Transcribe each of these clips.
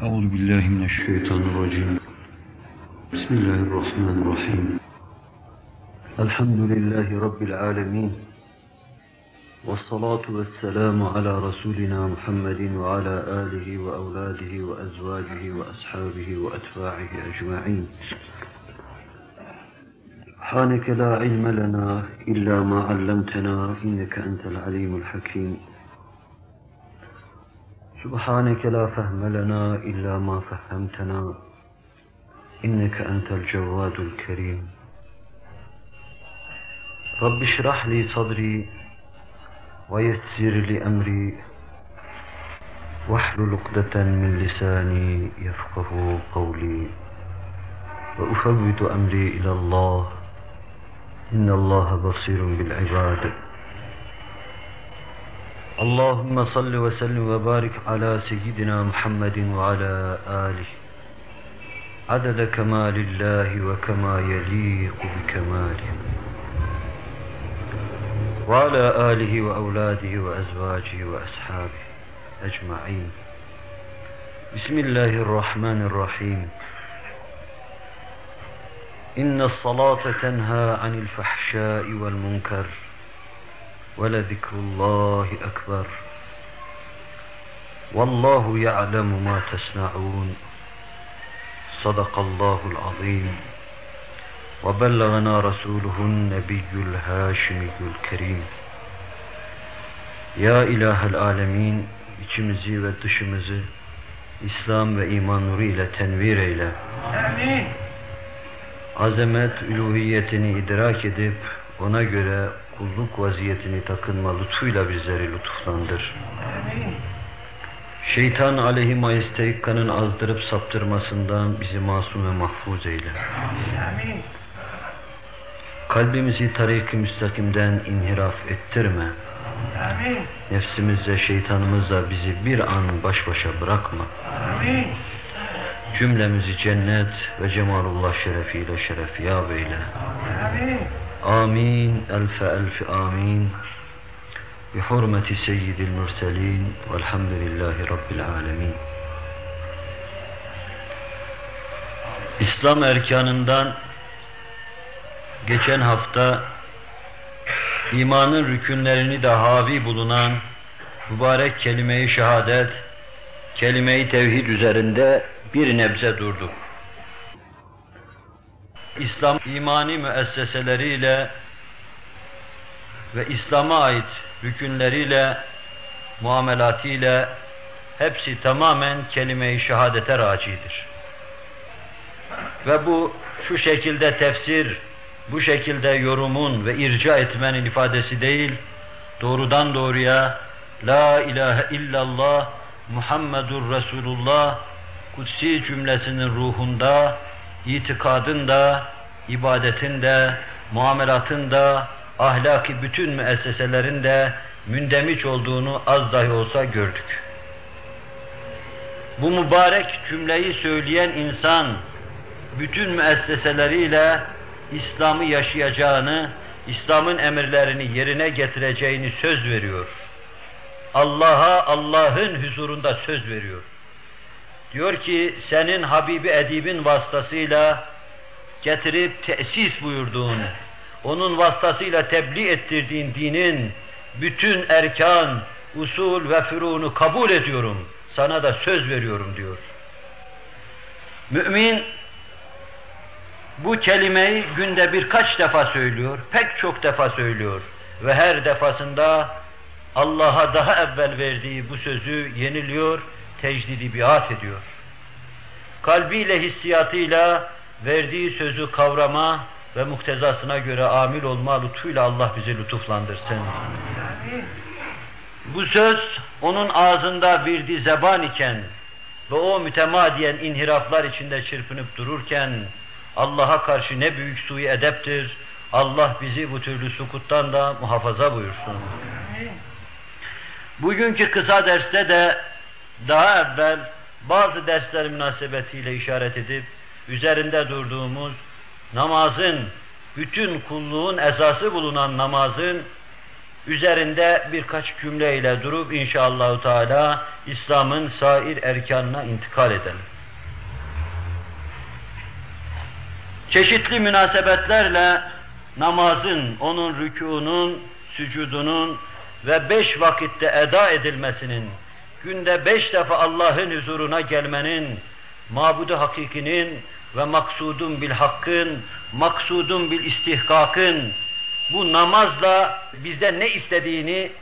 أعوذ بالله من الشيطان الرجيم. بسم الله الرحمن الرحيم. الحمد لله رب العالمين. والصلاة والسلام على رسولنا محمد وعلى آله وأولاده وأزواجه وأصحابه وأتباعه أجمعين. سبحانك لا علم لنا إلا ما علمتنا إنك أنت العليم الحكيم. سبحانك لا فهم لنا إلا ما فهمتنا. إنك أنت الجواد الكريم. رب اشرح لي صدري ويسر لي أمري. واحلل عقدة من لساني يفقه قولي. وأفوض أمري إلى الله. إن الله بصير بالعباد. اللهم صل وسلم وبارك على سيدنا محمد وعلى آله. عدد كمال الله وكما يليق بكماله. وعلى آله وأولاده وأزواجه وأصحابه أجمعين. بسم الله الرحمن الرحيم. إن الصلاة تنهى عن الفحشاء والمنكر. ولذكر الله أكبر والله يعلم ما تصنعون صدق الله العظيم وبلغنا رسوله النبي الهاشمي الكريم Ya İlahel Alemin içimizi ve dışımızı İslam ve iman nuru ile tenvir eyle. Amin. Azamet üluhiyetini idrak edip ona göre kulluk vaziyetini takınma lütfuyla bizleri lütuflandır. Şeytan aleyhi majesteikkanın azdırıp saptırmasından bizi masum ve mahfuz eyle. Kalbimizi tarik-i müstakimden inhiraf ettirme. Nefsimizle şeytanımızla bizi bir an baş başa bırakma. Cümlemizi cennet ve cemalullah şerefiyle şerefiyab eyle. Amin. Amin, elfe elfi amin. Bihurmeti seyyidil mürselin velhamdülillahi rabbil alemin. İslam erkanından geçen hafta imanın rükünlerini de havi bulunan mübarek kelime-i şehadet, kelime-i tevhid üzerinde bir nebze durduk. İslam imani müesseseleriyle ve İslam'a ait rükünleriyle, muamelatiyle hepsi tamamen kelime-i şehadete racidir. Ve bu şu şekilde tefsir, bu şekilde yorumun ve irca etmenin ifadesi değil, doğrudan doğruya La ilahe illallah Muhammedur Resulullah kutsi cümlesinin ruhunda, itikadın da, ibadetin de, muamelatın da, ahlaki bütün müesseselerin de mündemiş olduğunu az dahi olsa gördük. Bu mübarek cümleyi söyleyen insan, bütün müesseseleriyle İslam'ı yaşayacağını, İslam'ın emirlerini yerine getireceğini söz veriyor. Allah'a Allah'ın huzurunda söz veriyor. Diyor ki senin Habibi Edib'in vasıtasıyla getirip tesis buyurduğun, onun vasıtasıyla tebliğ ettirdiğin dinin bütün erkan, usul ve fürunu kabul ediyorum. Sana da söz veriyorum diyor. Mümin bu kelimeyi günde birkaç defa söylüyor, pek çok defa söylüyor ve her defasında Allah'a daha evvel verdiği bu sözü yeniliyor, tecdidi biat ediyor. Kalbiyle, hissiyatıyla verdiği sözü kavrama ve muktezasına göre amil olma lütfuyla Allah bizi lütuflandırsın. Bu söz onun ağzında bir di zeban iken ve o mütemadiyen inhiraflar içinde çırpınıp dururken Allah'a karşı ne büyük suyu edeptir. Allah bizi bu türlü sukuttan da muhafaza buyursun. Bugünkü kısa derste de daha evvel bazı dersler münasebetiyle işaret edip üzerinde durduğumuz namazın, bütün kulluğun esası bulunan namazın üzerinde birkaç cümleyle durup inşallah Teala İslam'ın sair erkanına intikal edelim. Çeşitli münasebetlerle namazın, onun rükûnun, sücudunun ve beş vakitte eda edilmesinin, günde beş defa Allah'ın huzuruna gelmenin, mabudu hakikinin ve maksudun bil hakkın, maksudun bil istihkakın, bu namazla bizden ne istediğini,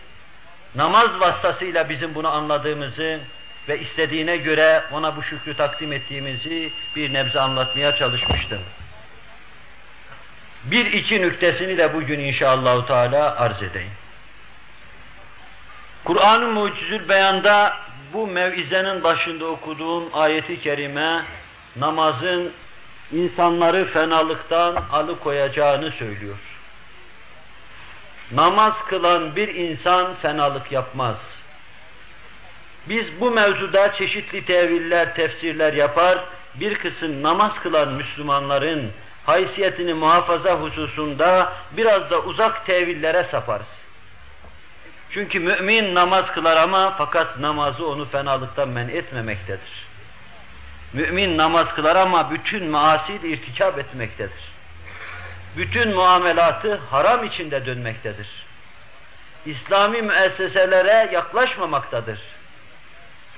namaz vasıtasıyla bizim bunu anladığımızı ve istediğine göre ona bu şükrü takdim ettiğimizi bir nebze anlatmaya çalışmıştım. Bir iki nüktesini de bugün inşallah Teala arz edeyim. Kur'an-ı Mucizül Beyan'da bu mevizenin başında okuduğum ayeti kerime namazın insanları fenalıktan alıkoyacağını söylüyor. Namaz kılan bir insan fenalık yapmaz. Biz bu mevzuda çeşitli teviller, tefsirler yapar, bir kısım namaz kılan Müslümanların haysiyetini muhafaza hususunda biraz da uzak tevillere saparız. Çünkü mümin namaz kılar ama fakat namazı onu fenalıktan men etmemektedir. Mümin namaz kılar ama bütün maasi irtikap etmektedir. Bütün muamelatı haram içinde dönmektedir. İslami müesseselere yaklaşmamaktadır.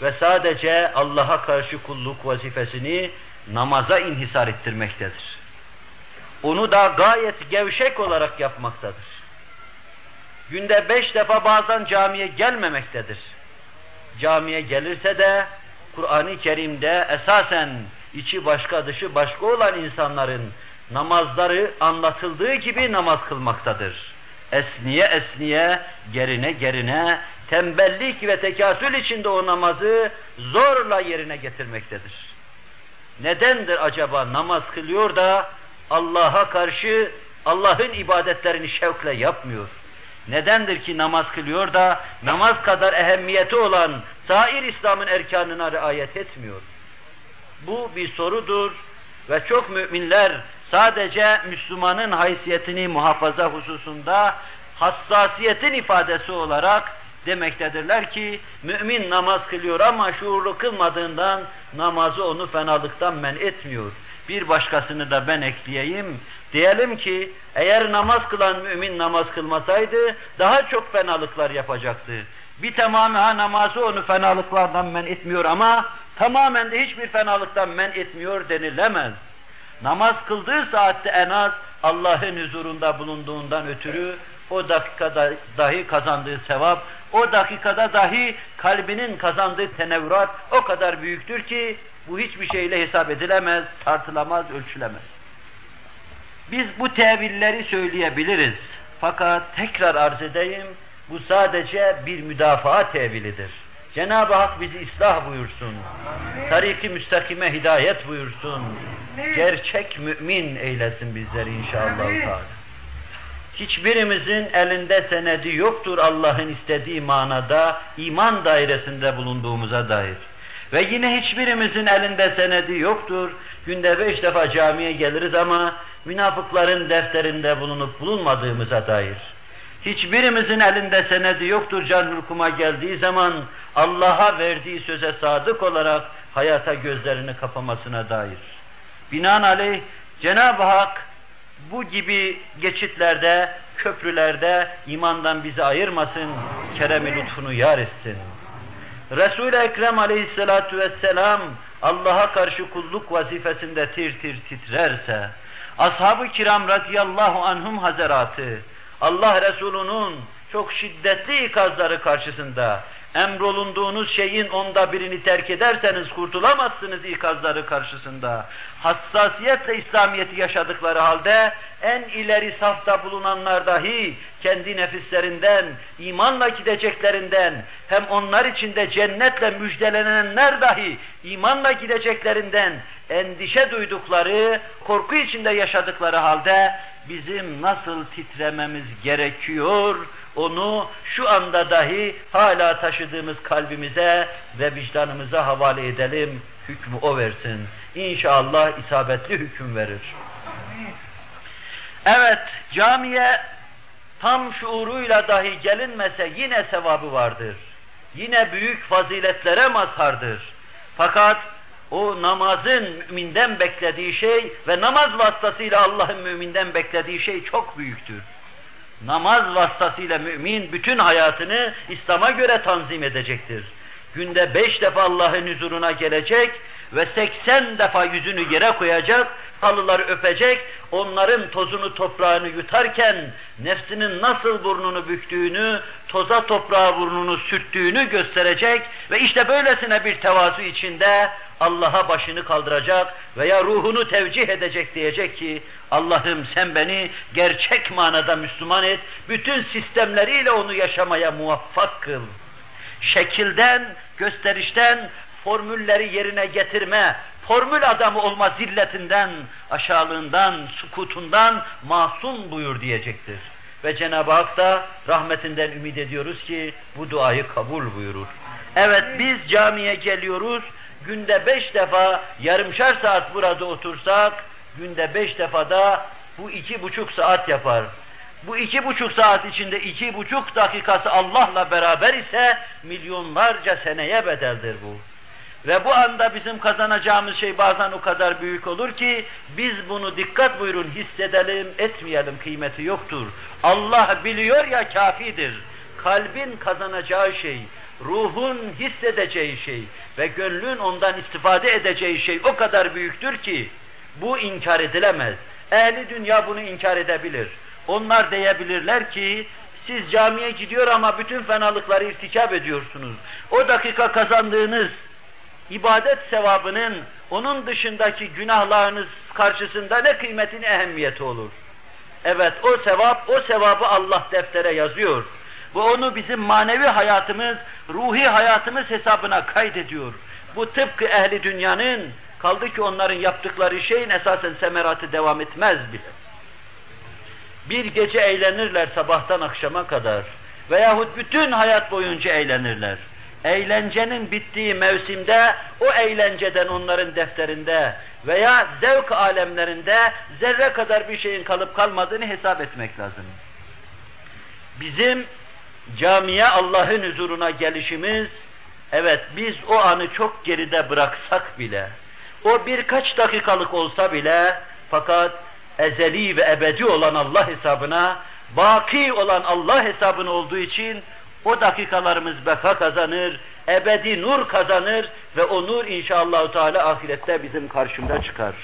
Ve sadece Allah'a karşı kulluk vazifesini namaza inhisar ettirmektedir. Onu da gayet gevşek olarak yapmaktadır. Günde beş defa bazen camiye gelmemektedir. Camiye gelirse de Kur'an-ı Kerim'de esasen içi başka dışı başka olan insanların namazları anlatıldığı gibi namaz kılmaktadır. Esniye esniye, gerine gerine, tembellik ve tekasül içinde o namazı zorla yerine getirmektedir. Nedendir acaba namaz kılıyor da Allah'a karşı Allah'ın ibadetlerini şevkle yapmıyor? Nedendir ki namaz kılıyor da namaz kadar ehemmiyeti olan sair İslam'ın erkanına riayet etmiyor? Bu bir sorudur ve çok müminler sadece Müslümanın haysiyetini muhafaza hususunda hassasiyetin ifadesi olarak demektedirler ki mümin namaz kılıyor ama şuurlu kılmadığından namazı onu fenalıktan men etmiyor. Bir başkasını da ben ekleyeyim. Diyelim ki eğer namaz kılan mümin namaz kılmasaydı daha çok fenalıklar yapacaktı. Bir tamamı namazı onu fenalıklardan men etmiyor ama tamamen de hiçbir fenalıktan men etmiyor denilemez. Namaz kıldığı saatte en az Allah'ın huzurunda bulunduğundan ötürü o dakikada dahi kazandığı sevap, o dakikada dahi kalbinin kazandığı tenevrat o kadar büyüktür ki bu hiçbir şeyle hesap edilemez, tartılamaz, ölçülemez. Biz bu tevilleri söyleyebiliriz. Fakat tekrar arz edeyim, bu sadece bir müdafaa tevilidir. Cenab-ı Hak bizi ıslah buyursun. Tarik-i müstakime hidayet buyursun. Gerçek mümin eylesin bizleri inşallah. Hiçbirimizin elinde senedi yoktur Allah'ın istediği manada iman dairesinde bulunduğumuza dair. Ve yine hiçbirimizin elinde senedi yoktur. Günde beş defa camiye geliriz ama münafıkların defterinde bulunup bulunmadığımıza dair. Hiçbirimizin elinde senedi yoktur can hükuma geldiği zaman Allah'a verdiği söze sadık olarak hayata gözlerini kapamasına dair. Binaenaleyh Cenab-ı Hak bu gibi geçitlerde, köprülerde imandan bizi ayırmasın, kerem-i lütfunu yar etsin. Resul-i Ekrem aleyhissalatu vesselam Allah'a karşı kulluk vazifesinde tir tir titrerse, ashab-ı kiram radıyallahu anhum hazaratı, Allah Resulü'nün çok şiddetli ikazları karşısında emrolunduğunuz şeyin onda birini terk ederseniz kurtulamazsınız ikazları karşısında. Hassasiyetle İslamiyet'i yaşadıkları halde en ileri safta bulunanlar dahi kendi nefislerinden, imanla gideceklerinden, hem onlar içinde cennetle müjdelenenler dahi imanla gideceklerinden endişe duydukları, korku içinde yaşadıkları halde bizim nasıl titrememiz gerekiyor, onu şu anda dahi hala taşıdığımız kalbimize ve vicdanımıza havale edelim, hükmü o versin. İnşallah isabetli hüküm verir. Evet, camiye tam şuuruyla dahi gelinmese yine sevabı vardır. Yine büyük faziletlere mazhardır. Fakat o namazın müminden beklediği şey ve namaz vasıtasıyla Allah'ın müminden beklediği şey çok büyüktür. Namaz vasıtasıyla mümin bütün hayatını İslam'a göre tanzim edecektir. Günde beş defa Allah'ın huzuruna gelecek ve seksen defa yüzünü yere koyacak, halıları öpecek, onların tozunu toprağını yutarken nefsinin nasıl burnunu büktüğünü, toza toprağa burnunu sürttüğünü gösterecek ve işte böylesine bir tevazu içinde Allah'a başını kaldıracak veya ruhunu tevcih edecek diyecek ki Allah'ım sen beni gerçek manada Müslüman et, bütün sistemleriyle onu yaşamaya muvaffak kıl. Şekilden, gösterişten, formülleri yerine getirme, formül adamı olma zilletinden, aşağılığından, sukutundan masum buyur diyecektir. Ve Cenab-ı Hak da rahmetinden ümit ediyoruz ki bu duayı kabul buyurur. Evet biz camiye geliyoruz, günde beş defa yarımşar saat burada otursak, günde beş defa da bu iki buçuk saat yapar. Bu iki buçuk saat içinde iki buçuk dakikası Allah'la beraber ise milyonlarca seneye bedeldir bu. Ve bu anda bizim kazanacağımız şey bazen o kadar büyük olur ki biz bunu dikkat buyurun hissedelim, etmeyelim kıymeti yoktur. Allah biliyor ya kafidir. Kalbin kazanacağı şey, ruhun hissedeceği şey ve gönlün ondan istifade edeceği şey o kadar büyüktür ki bu inkar edilemez. Ehli dünya bunu inkar edebilir. Onlar diyebilirler ki siz camiye gidiyor ama bütün fenalıkları irtikap ediyorsunuz. O dakika kazandığınız ibadet sevabının onun dışındaki günahlarınız karşısında ne kıymetin ehemmiyeti olur? Evet o sevap, o sevabı Allah deftere yazıyor. Bu onu bizim manevi hayatımız, ruhi hayatımız hesabına kaydediyor. Bu tıpkı ehli dünyanın, kaldı ki onların yaptıkları şeyin esasen semeratı devam etmez bile. Bir gece eğlenirler sabahtan akşama kadar veyahut bütün hayat boyunca eğlenirler. Eğlencenin bittiği mevsimde o eğlenceden onların defterinde veya zevk alemlerinde zerre kadar bir şeyin kalıp kalmadığını hesap etmek lazım. Bizim camiye Allah'ın huzuruna gelişimiz, evet biz o anı çok geride bıraksak bile, o birkaç dakikalık olsa bile, fakat ezeli ve ebedi olan Allah hesabına, baki olan Allah hesabına olduğu için o dakikalarımız beka kazanır, ebedi nur kazanır ve o nur inşallah Teala ahirette bizim karşımda çıkar.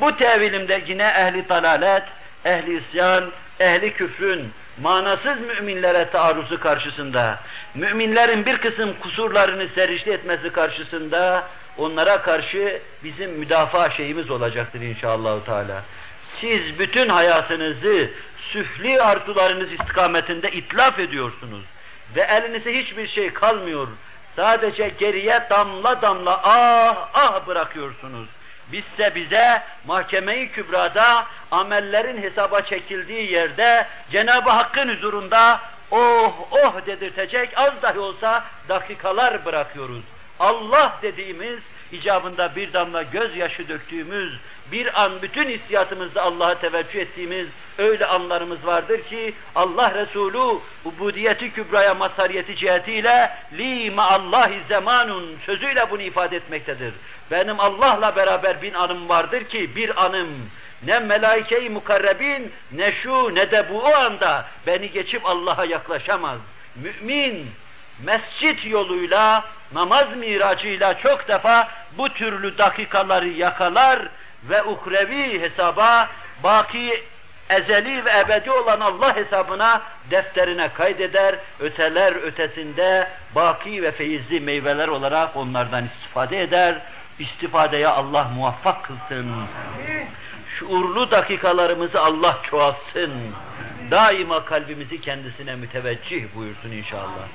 Bu tevilimde yine ehli dalalet, ehli isyan, ehli küfrün manasız müminlere taarruzu karşısında, müminlerin bir kısım kusurlarını serişli etmesi karşısında onlara karşı bizim müdafaa şeyimiz olacaktır inşallah Teala. Siz bütün hayatınızı süfli arzularınız istikametinde itlaf ediyorsunuz ve elinize hiçbir şey kalmıyor. Sadece geriye damla damla ah ah bırakıyorsunuz. Bizse bize mahkemeyi kübrada amellerin hesaba çekildiği yerde Cenab-ı Hakk'ın huzurunda oh oh dedirtecek az dahi olsa dakikalar bırakıyoruz. Allah dediğimiz icabında bir damla gözyaşı döktüğümüz, bir an bütün hissiyatımızda Allah'a teveccüh ettiğimiz öyle anlarımız vardır ki Allah Resulü ubudiyeti kübraya masariyeti cihetiyle li ma'allahi zamanun sözüyle bunu ifade etmektedir. Benim Allah'la beraber bin anım vardır ki bir anım ne melaike-i mukarrebin ne şu ne de bu o anda beni geçip Allah'a yaklaşamaz. Mümin mescit yoluyla, namaz miracıyla çok defa bu türlü dakikaları yakalar ve ukrevi hesaba, baki ezeli ve ebedi olan Allah hesabına defterine kaydeder, öteler ötesinde baki ve feyizli meyveler olarak onlardan istifade eder. İstifadeye Allah muvaffak kılsın. Şuurlu dakikalarımızı Allah çoğalsın. Daima kalbimizi kendisine müteveccih buyursun inşallah.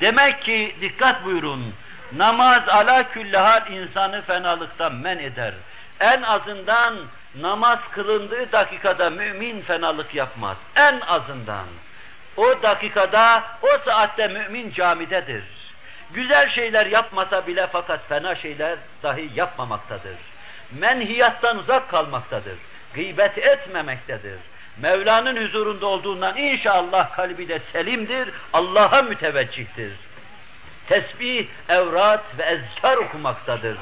Demek ki dikkat buyurun, namaz ala küllehal insanı fenalıktan men eder. En azından namaz kılındığı dakikada mümin fenalık yapmaz. En azından. O dakikada, o saatte mümin camidedir. Güzel şeyler yapmasa bile fakat fena şeyler dahi yapmamaktadır. Menhiyattan uzak kalmaktadır. Gıybet etmemektedir. Mevla'nın huzurunda olduğundan inşallah kalbi de selimdir, Allah'a müteveccihtir. Tesbih, evrat ve ezkar okumaktadır.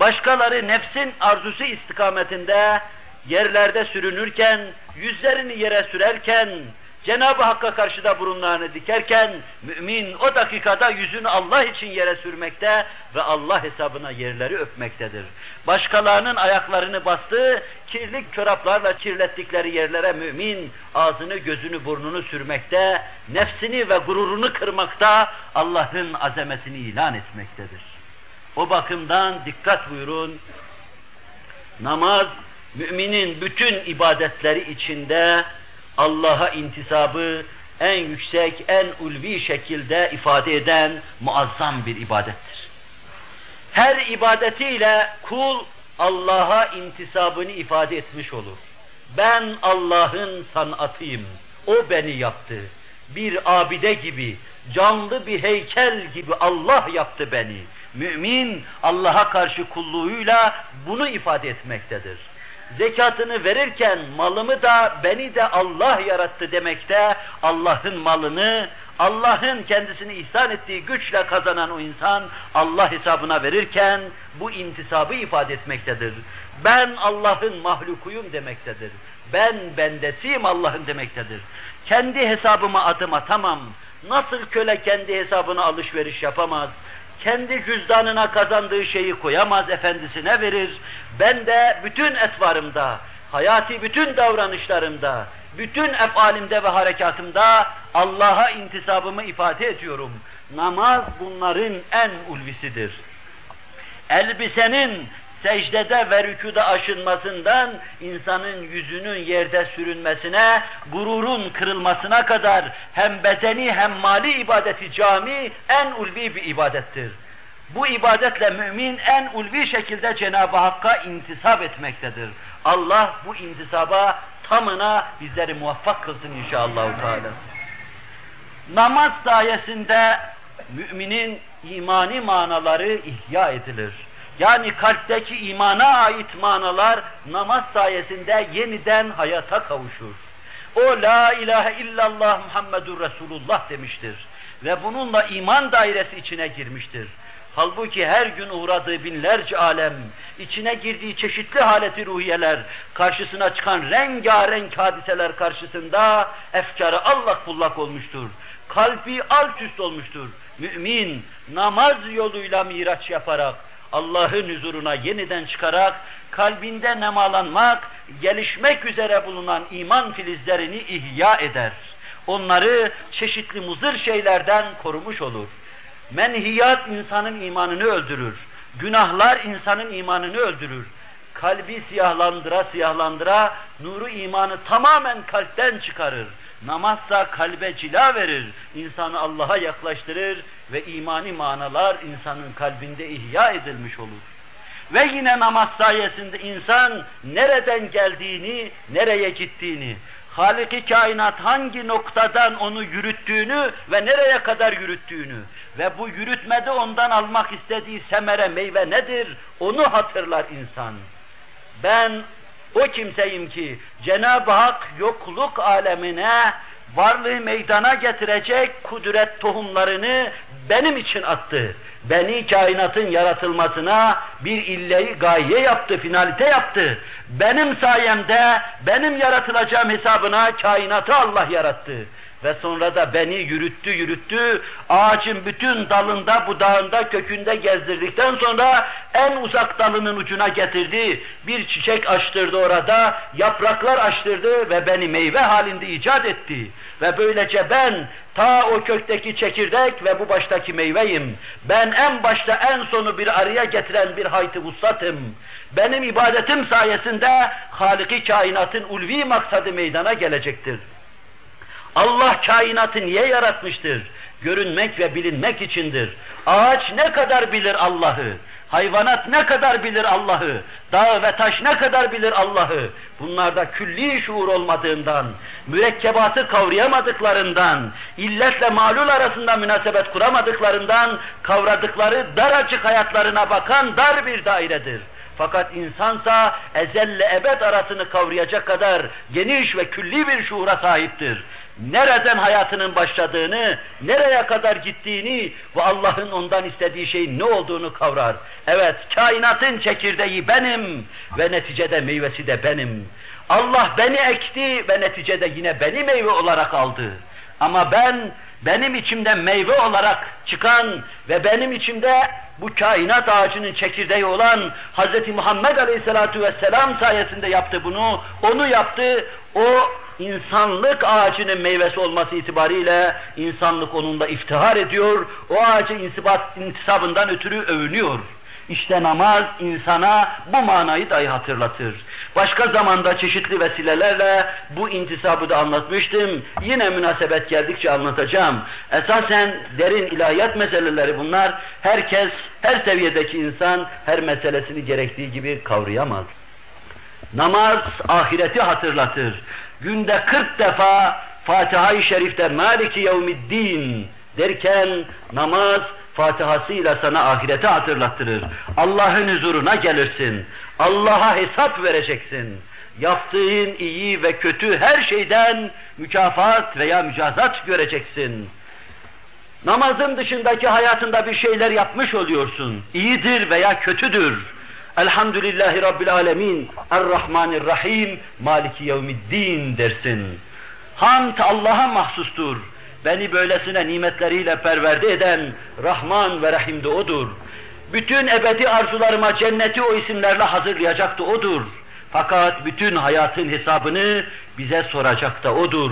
Başkaları nefsin arzusu istikametinde yerlerde sürünürken, yüzlerini yere sürerken, Cenab-ı Hakk'a karşı da burunlarını dikerken, mümin o dakikada yüzünü Allah için yere sürmekte ve Allah hesabına yerleri öpmektedir. Başkalarının ayaklarını bastığı, kirlik çoraplarla kirlettikleri yerlere mümin ağzını, gözünü, burnunu sürmekte, nefsini ve gururunu kırmakta, Allah'ın azametini ilan etmektedir. O bakımdan dikkat buyurun, namaz, müminin bütün ibadetleri içinde Allah'a intisabı en yüksek, en ulvi şekilde ifade eden muazzam bir ibadettir. Her ibadetiyle kul Allah'a intisabını ifade etmiş olur. Ben Allah'ın sanatıyım, O beni yaptı. Bir abide gibi, canlı bir heykel gibi Allah yaptı beni. Mümin Allah'a karşı kulluğuyla bunu ifade etmektedir zekatını verirken malımı da beni de Allah yarattı demekte Allah'ın malını Allah'ın kendisini ihsan ettiği güçle kazanan o insan Allah hesabına verirken bu intisabı ifade etmektedir. Ben Allah'ın mahlukuyum demektedir. Ben bendesiyim Allah'ın demektedir. Kendi hesabıma adım atamam. Nasıl köle kendi hesabına alışveriş yapamaz? Kendi cüzdanına kazandığı şeyi koyamaz, efendisine verir. Ben de bütün etvarımda, hayati bütün davranışlarımda, bütün efalimde ve harekatımda Allah'a intisabımı ifade ediyorum. Namaz bunların en ulvisidir. Elbisenin secdede ve rükuda aşınmasından insanın yüzünün yerde sürünmesine, gururun kırılmasına kadar hem bedeni hem mali ibadeti cami en ulvi bir ibadettir. Bu ibadetle mümin en ulvi şekilde Cenab-ı Hakk'a intisap etmektedir. Allah bu intisaba tamına bizleri muvaffak kılsın inşallah. Teala. Namaz sayesinde müminin imani manaları ihya edilir. Yani kalpteki imana ait manalar namaz sayesinde yeniden hayata kavuşur. O la ilahe illallah Muhammedur Resulullah demiştir. Ve bununla iman dairesi içine girmiştir. Halbuki her gün uğradığı binlerce alem, içine girdiği çeşitli haleti ruhiyeler, karşısına çıkan rengarenk hadiseler karşısında efkarı allak bullak olmuştur. Kalbi alt üst olmuştur. Mümin namaz yoluyla miraç yaparak, Allah'ın huzuruna yeniden çıkarak, kalbinde nemalanmak, gelişmek üzere bulunan iman filizlerini ihya eder. Onları çeşitli muzır şeylerden korumuş olur. Menhiyat insanın imanını öldürür. Günahlar insanın imanını öldürür. Kalbi siyahlandıra siyahlandıra nuru imanı tamamen kalpten çıkarır. Namazsa kalbe cila verir, insanı Allah'a yaklaştırır ve imani manalar insanın kalbinde ihya edilmiş olur. Ve yine namaz sayesinde insan nereden geldiğini, nereye gittiğini, Halik-i kainat hangi noktadan onu yürüttüğünü ve nereye kadar yürüttüğünü ve bu yürütmede ondan almak istediği semere meyve nedir onu hatırlar insan. Ben o kimseyim ki Cenab-ı Hak yokluk alemine varlığı meydana getirecek kudret tohumlarını benim için attı. Beni kainatın yaratılmasına bir illeyi gaye yaptı, finalite yaptı. Benim sayemde, benim yaratılacağım hesabına kainatı Allah yarattı. Ve sonra da beni yürüttü yürüttü, ağacın bütün dalında, budağında, kökünde gezdirdikten sonra en uzak dalının ucuna getirdi. Bir çiçek açtırdı orada, yapraklar açtırdı ve beni meyve halinde icat etti. Ve böylece ben ta o kökteki çekirdek ve bu baştaki meyveyim. Ben en başta en sonu bir araya getiren bir hayt-ı. Benim ibadetim sayesinde Halik-i kainatın ulvi maksadı meydana gelecektir. Allah kainatı niye yaratmıştır? Görünmek ve bilinmek içindir. Ağaç ne kadar bilir Allah'ı? Hayvanat ne kadar bilir Allah'ı? Dağ ve taş ne kadar bilir Allah'ı? Bunlarda külli şuur olmadığından, mürekkebatı kavrayamadıklarından, illetle malul arasında münasebet kuramadıklarından, kavradıkları daracık hayatlarına bakan dar bir dairedir. Fakat insansa ezelle ebed arasını kavrayacak kadar geniş ve külli bir şuura sahiptir. Nereden hayatının başladığını, nereye kadar gittiğini ve Allah'ın ondan istediği şeyin ne olduğunu kavrar. Evet, kainatın çekirdeği benim ve neticede meyvesi de benim. Allah beni ekti ve neticede yine beni meyve olarak aldı. Ama ben benim içimde meyve olarak çıkan ve benim içimde bu kainat ağacının çekirdeği olan Hz. Muhammed Aleyhisselatü Vesselam sayesinde yaptı bunu, onu yaptı, o insanlık ağacının meyvesi olması itibariyle insanlık onunla iftihar ediyor, o ağacın intisabından ötürü övünüyor. İşte namaz insana bu manayı dahi hatırlatır. Başka zamanda çeşitli vesilelerle bu intisabı da anlatmıştım. Yine münasebet geldikçe anlatacağım. Esasen derin ilahiyat meseleleri bunlar. Herkes, her seviyedeki insan her meselesini gerektiği gibi kavrayamaz. Namaz ahireti hatırlatır. Günde 40 defa Fatiha-i Şerif'te Maliki Yevmiddin derken namaz Fatihasıyla sana ahireti hatırlattırır. Allah'ın huzuruna gelirsin. Allah'a hesap vereceksin. Yaptığın iyi ve kötü her şeyden mükafat veya mücazat göreceksin. Namazın dışındaki hayatında bir şeyler yapmış oluyorsun. İyidir veya kötüdür. Elhamdülillahi Rabbil Alemin, Errahmanirrahim, Maliki Yevmiddin dersin. Hamd Allah'a mahsustur. Beni böylesine nimetleriyle perverde eden Rahman ve Rahim de O'dur. Bütün ebedi arzularıma cenneti o isimlerle hazırlayacaktı O'dur. Fakat bütün hayatın hesabını bize soracak da O'dur.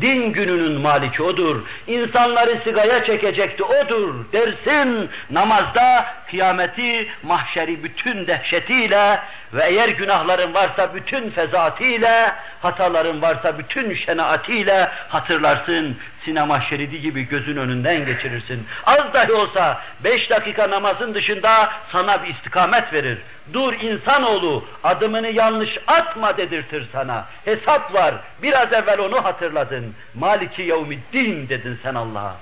Din gününün maliki O'dur. İnsanları sigaya çekecekti O'dur dersin. Namazda kıyameti, mahşeri bütün dehşetiyle ve eğer günahların varsa bütün fezatiyle, hataların varsa bütün şenaatiyle hatırlarsın. Sinema şeridi gibi gözün önünden geçirirsin. Az dahi olsa beş dakika namazın dışında sana bir istikamet verir. Dur insanoğlu, adımını yanlış atma dedirtir sana. Hesap var, biraz evvel onu hatırladın. Maliki yevmiddin dedin sen Allah'a.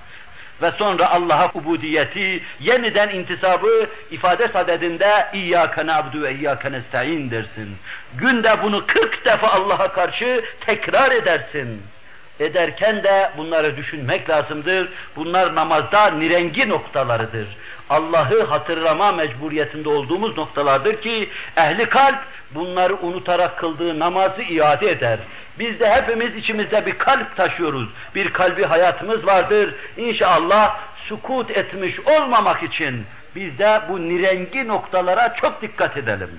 Ve sonra Allah'a ubudiyeti, yeniden intisabı ifade sadedinde İyyâke na'budu ve İyyâke nesta'in dersin. Günde bunu 40 defa Allah'a karşı tekrar edersin. Ederken de bunları düşünmek lazımdır. Bunlar namazda nirengi noktalarıdır. Allah'ı hatırlama mecburiyetinde olduğumuz noktalardır ki ehli kalp bunları unutarak kıldığı namazı iade eder. Biz de hepimiz içimizde bir kalp taşıyoruz. Bir kalbi hayatımız vardır. İnşallah sukut etmiş olmamak için biz de bu nirengi noktalara çok dikkat edelim.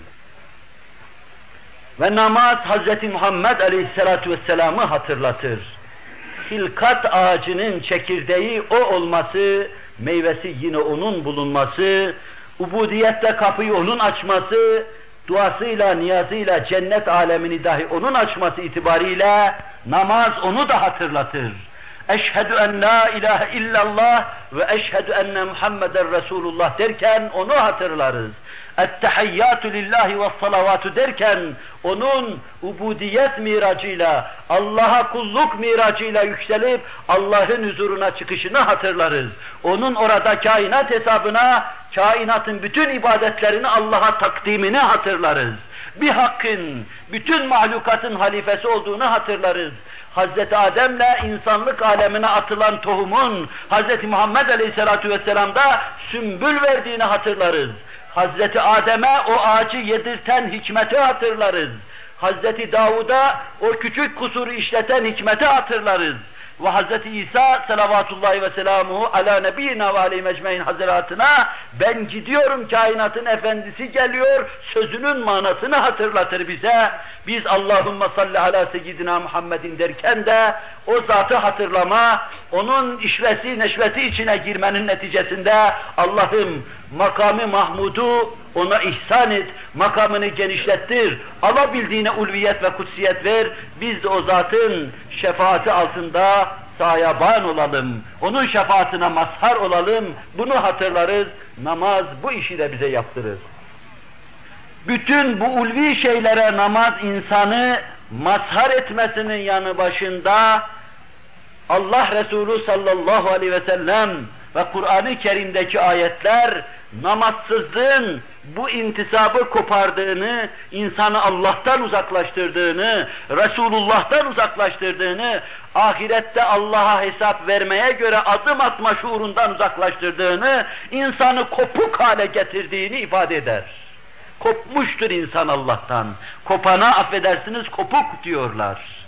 Ve namaz Hz. Muhammed Aleyhisselatü Vesselam'ı hatırlatır. Hilkat ağacının çekirdeği o olması, meyvesi yine onun bulunması, ubudiyette kapıyı onun açması, duasıyla, niyazıyla cennet alemini dahi onun açması itibariyle namaz onu da hatırlatır. Eşhedü en la ilahe illallah ve eşhedü enne Muhammeden Resulullah derken onu hatırlarız. Ettehiyyatü lillahi ve salavatu derken onun ubudiyet miracıyla, Allah'a kulluk miracıyla yükselip Allah'ın huzuruna çıkışını hatırlarız. Onun orada kainat hesabına, kainatın bütün ibadetlerini Allah'a takdimini hatırlarız. Bir hakkın, bütün mahlukatın halifesi olduğunu hatırlarız. Hazreti Adem'le insanlık alemine atılan tohumun Hazreti Muhammed Aleyhisselatü Vesselam'da sümbül verdiğini hatırlarız. Hazreti Adem'e o ağacı yedirten hikmeti hatırlarız. Hazreti Davud'a o küçük kusuru işleten hikmeti hatırlarız. Ve Hazreti İsa salavatullahi ve selamuhu ala nebiyyina ve aleyhi mecmein haziratına ben gidiyorum kainatın efendisi geliyor sözünün manasını hatırlatır bize. Biz Allahümme salli ala seyyidina Muhammedin derken de o zatı hatırlama, onun işvesi neşveti içine girmenin neticesinde Allah'ım makamı Mahmud'u ona ihsan et, makamını genişlettir, alabildiğine ulviyet ve kutsiyet ver, biz de o zatın şefaati altında sayaban olalım, onun şefaatine mazhar olalım, bunu hatırlarız, namaz bu işi de bize yaptırır. Bütün bu ulvi şeylere namaz insanı mazhar etmesinin yanı başında Allah Resulü sallallahu aleyhi ve sellem ve Kur'an-ı Kerim'deki ayetler namazsızlığın bu intisabı kopardığını, insanı Allah'tan uzaklaştırdığını, Resulullah'tan uzaklaştırdığını, ahirette Allah'a hesap vermeye göre adım atma şuurundan uzaklaştırdığını, insanı kopuk hale getirdiğini ifade eder. Kopmuştur insan Allah'tan. Kopana affedersiniz kopuk diyorlar.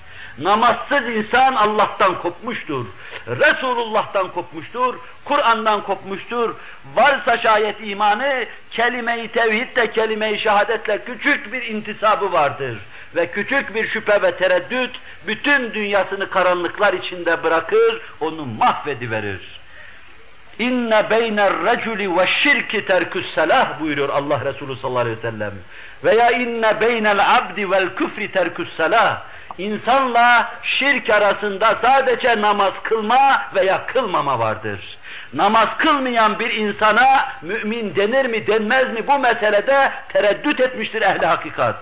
Namazsız insan Allah'tan kopmuştur. Resulullah'tan kopmuştur. Kur'an'dan kopmuştur. Varsa şayet imanı, kelime-i tevhidle, kelime-i şehadetle küçük bir intisabı vardır. Ve küçük bir şüphe ve tereddüt, bütün dünyasını karanlıklar içinde bırakır, onu mahvediverir. İnne beyner reculi ve şirki terküs selah buyuruyor Allah Resulü sallallahu aleyhi ve sellem. Veya inne beynel abdi vel küfri terküs selah. İnsanla şirk arasında sadece namaz kılma veya kılmama vardır. Namaz kılmayan bir insana mümin denir mi denmez mi bu meselede tereddüt etmiştir ehli hakikat.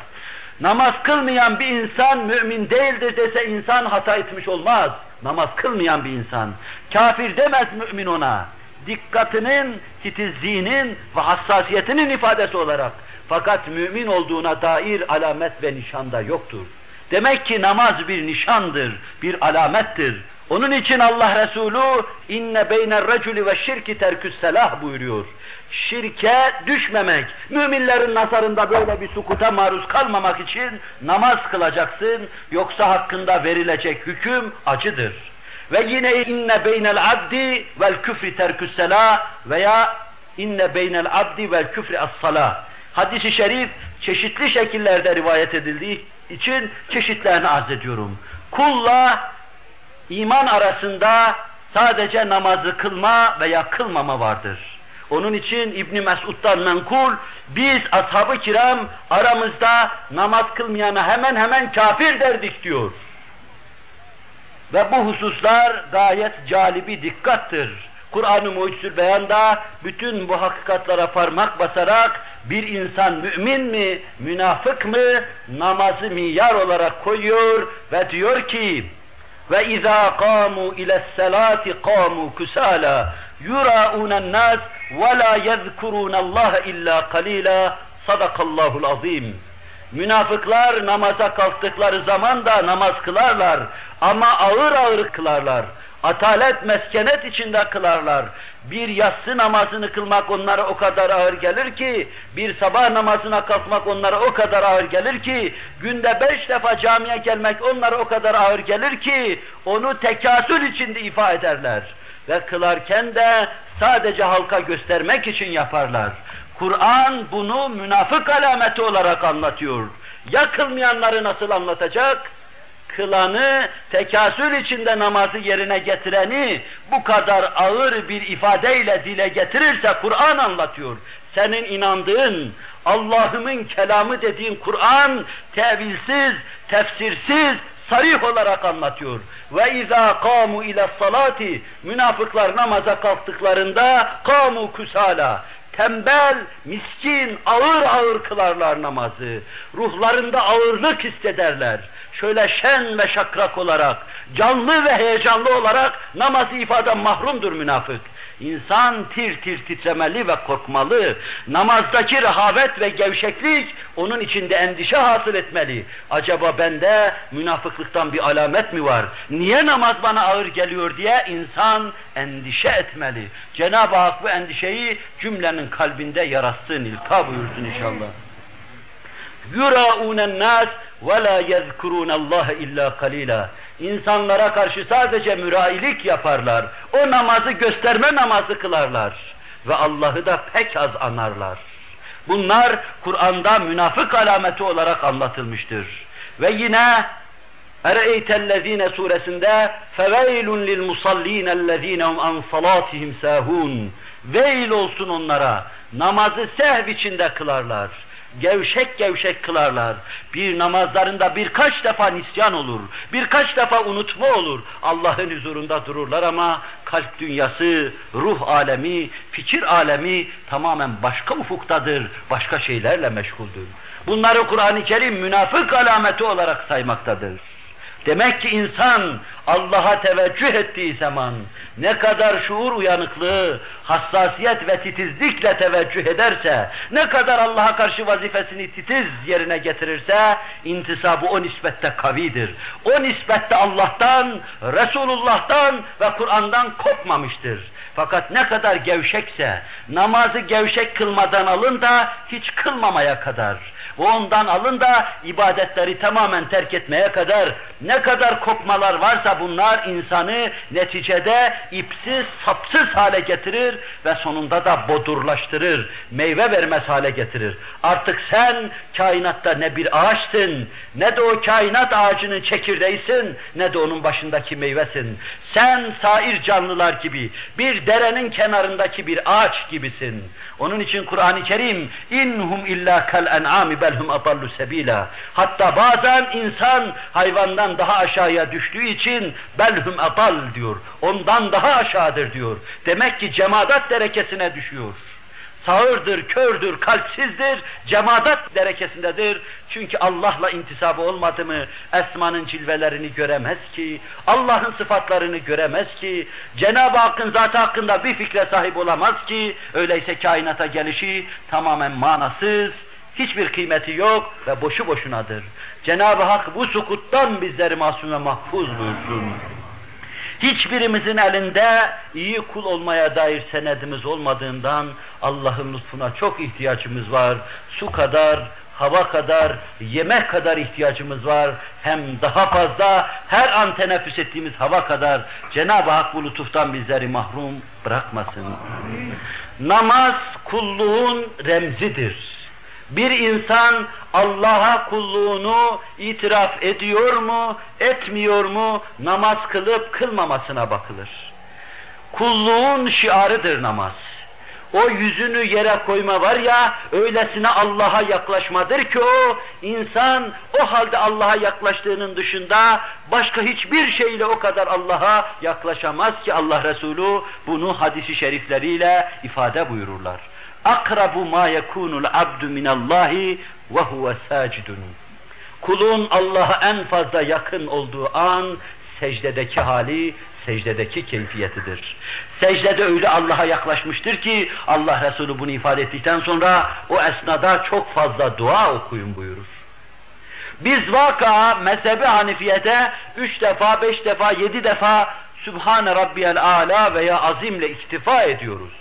Namaz kılmayan bir insan mümin değildir dese insan hata etmiş olmaz. Namaz kılmayan bir insan. Kafir demez mümin ona. Dikkatinin, titizliğinin ve hassasiyetinin ifadesi olarak. Fakat mümin olduğuna dair alamet ve nişanda yoktur. Demek ki namaz bir nişandır, bir alamettir. Onun için Allah Resulü inne beyner reculi ve şirki terküs selah buyuruyor. Şirke düşmemek, müminlerin nazarında böyle bir sukuta maruz kalmamak için namaz kılacaksın, yoksa hakkında verilecek hüküm acıdır. Ve yine inne beynel abdi vel küfri terküs selah veya inne beynel abdi vel küfri as-salah. Hadis-i şerif çeşitli şekillerde rivayet edildiği için çeşitlerini arz ediyorum. Kulla iman arasında sadece namazı kılma veya kılmama vardır. Onun için İbn Mesud'dan menkul biz ashab-ı kiram aramızda namaz kılmayana hemen hemen kafir derdik diyor. Ve bu hususlar gayet calibi dikkattır. Kur'an-ı Mucizül Beyan'da bütün bu hakikatlara parmak basarak bir insan mümin mi, münafık mı namazı miyar olarak koyuyor ve diyor ki ve izâ kâmû ile selâti kâmû kusâlâ yurâûnen nâs ve lâ yezkurûnallâhe illâ kalîlâ sadakallâhul azîm. Münafıklar namaza kalktıkları zaman da namaz kılarlar ama ağır ağır kılarlar. Atalet, meskenet içinde kılarlar. Bir yatsı namazını kılmak onlara o kadar ağır gelir ki, bir sabah namazına kalkmak onlara o kadar ağır gelir ki, günde beş defa camiye gelmek onlara o kadar ağır gelir ki, onu tekasül içinde ifa ederler. Ve kılarken de sadece halka göstermek için yaparlar. Kur'an bunu münafık alameti olarak anlatıyor. Ya kılmayanları nasıl anlatacak? Kılanı, tekasül içinde namazı yerine getireni bu kadar ağır bir ifadeyle dile getirirse Kur'an anlatıyor. Senin inandığın, Allah'ımın kelamı dediğin Kur'an tevilsiz, tefsirsiz, sarih olarak anlatıyor. Ve izâ kâmu ile salati münafıklar namaza kalktıklarında kâmu kusala tembel, miskin, ağır ağır kılarlar namazı. Ruhlarında ağırlık hissederler şöyle şen ve şakrak olarak, canlı ve heyecanlı olarak namazı ifade mahrumdur münafık. İnsan tir tir titremeli ve korkmalı. Namazdaki rehavet ve gevşeklik onun içinde endişe hasıl etmeli. Acaba bende münafıklıktan bir alamet mi var? Niye namaz bana ağır geliyor diye insan endişe etmeli. Cenab-ı Hak bu endişeyi cümlenin kalbinde yaratsın, ilka buyursun inşallah. يُرَاءُونَ النَّاسِ وَلَا يَذْكُرُونَ اللّٰهَ اِلَّا قَلِيلًا İnsanlara karşı sadece mürailik yaparlar. O namazı gösterme namazı kılarlar. Ve Allah'ı da pek az anarlar. Bunlar Kur'an'da münafık alameti olarak anlatılmıştır. Ve yine اَرَيْتَ الَّذ۪ينَ suresinde فَوَيْلٌ لِلْمُصَلِّينَ الَّذ۪ينَ هُمْ عَنْ صَلَاتِهِمْ سَاهُونَ Veil olsun onlara. Namazı sehv içinde kılarlar gevşek gevşek kılarlar. Bir namazlarında birkaç defa nisyan olur, birkaç defa unutma olur. Allah'ın huzurunda dururlar ama kalp dünyası, ruh alemi, fikir alemi tamamen başka ufuktadır, başka şeylerle meşguldür. Bunları Kur'an-ı Kerim münafık alameti olarak saymaktadır. Demek ki insan Allah'a teveccüh ettiği zaman ne kadar şuur uyanıklığı, hassasiyet ve titizlikle teveccüh ederse, ne kadar Allah'a karşı vazifesini titiz yerine getirirse, intisabı o nispette kavidir. O nispette Allah'tan, Resulullah'tan ve Kur'an'dan kopmamıştır. Fakat ne kadar gevşekse, namazı gevşek kılmadan alın da hiç kılmamaya kadar, ve ondan alın da ibadetleri tamamen terk etmeye kadar ne kadar kopmalar varsa bunlar insanı neticede ipsiz, sapsız hale getirir ve sonunda da bodurlaştırır, meyve vermez hale getirir. Artık sen kainatta ne bir ağaçsın, ne de o kainat ağacının çekirdeğisin, ne de onun başındaki meyvesin. Sen sair canlılar gibi, bir derenin kenarındaki bir ağaç gibisin. Onun için Kur'an-ı Kerim inhum illa kal en'ami belhum adallu sebila. Hatta bazen insan hayvandan daha aşağıya düştüğü için belhum adal diyor. Ondan daha aşağıdır diyor. Demek ki cemaat derekesine düşüyor sağırdır, kördür, kalpsizdir, cemaat derekesindedir. Çünkü Allah'la intisabı olmadı mı esmanın cilvelerini göremez ki, Allah'ın sıfatlarını göremez ki, Cenab-ı Hakk'ın zatı hakkında bir fikre sahip olamaz ki, öyleyse kainata gelişi tamamen manasız, hiçbir kıymeti yok ve boşu boşunadır. Cenab-ı Hak bu sukuttan bizleri masum ve mahfuz buyursun. Hiçbirimizin elinde iyi kul olmaya dair senedimiz olmadığından Allah'ın lütfuna çok ihtiyacımız var. Su kadar, hava kadar, yemek kadar ihtiyacımız var. Hem daha fazla her an teneffüs ettiğimiz hava kadar Cenab-ı Hak bu lütuftan bizleri mahrum bırakmasın. Namaz kulluğun remzidir. Bir insan Allah'a kulluğunu itiraf ediyor mu, etmiyor mu, namaz kılıp kılmamasına bakılır. Kulluğun şiarıdır namaz. O yüzünü yere koyma var ya, öylesine Allah'a yaklaşmadır ki o, insan o halde Allah'a yaklaştığının dışında başka hiçbir şeyle o kadar Allah'a yaklaşamaz ki Allah Resulü bunu hadisi şerifleriyle ifade buyururlar akrabu ma yekunul abdu minallahi ve huve sacidun. Kulun Allah'a en fazla yakın olduğu an secdedeki hali, secdedeki keyfiyetidir. Secdede öyle Allah'a yaklaşmıştır ki Allah Resulü bunu ifade ettikten sonra o esnada çok fazla dua okuyun buyurur. Biz vaka mezhebi Hanifiye'de üç defa, beş defa, yedi defa Sübhane Rabbiyel Ala veya Azimle iktifa ediyoruz.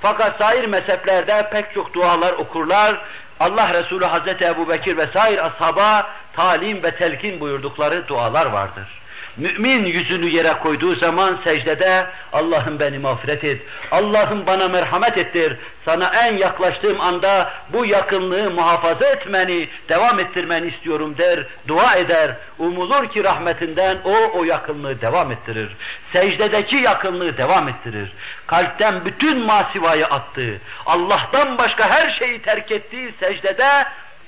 Fakat sair mezheplerde pek çok dualar okurlar. Allah Resulü Hazreti Ebu Bekir ve sair ashaba talim ve telkin buyurdukları dualar vardır. Mümin yüzünü yere koyduğu zaman secdede Allah'ım beni mağfiret et, Allah'ım bana merhamet ettir, sana en yaklaştığım anda bu yakınlığı muhafaza etmeni, devam ettirmeni istiyorum der, dua eder. Umulur ki rahmetinden o o yakınlığı devam ettirir. Secdedeki yakınlığı devam ettirir. Kalpten bütün masivayı attı. Allah'tan başka her şeyi terk ettiği secdede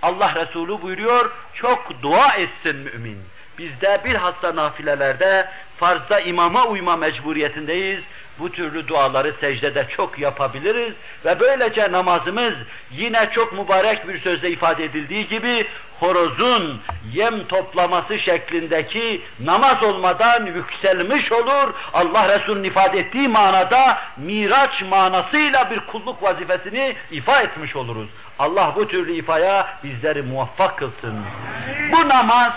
Allah Resulü buyuruyor, çok dua etsin mümin. Bizde bilhassa nafilelerde farzda imama uyma mecburiyetindeyiz. Bu türlü duaları secdede çok yapabiliriz ve böylece namazımız yine çok mübarek bir sözle ifade edildiği gibi horozun yem toplaması şeklindeki namaz olmadan yükselmiş olur. Allah Resulü'nün ifade ettiği manada miraç manasıyla bir kulluk vazifesini ifa etmiş oluruz. Allah bu türlü ifaya bizleri muvaffak kılsın. Bu namaz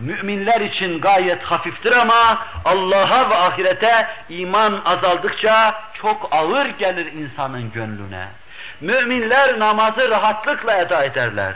müminler için gayet hafiftir ama Allah'a ve ahirete iman azaldıkça çok ağır gelir insanın gönlüne. Müminler namazı rahatlıkla eda ederler.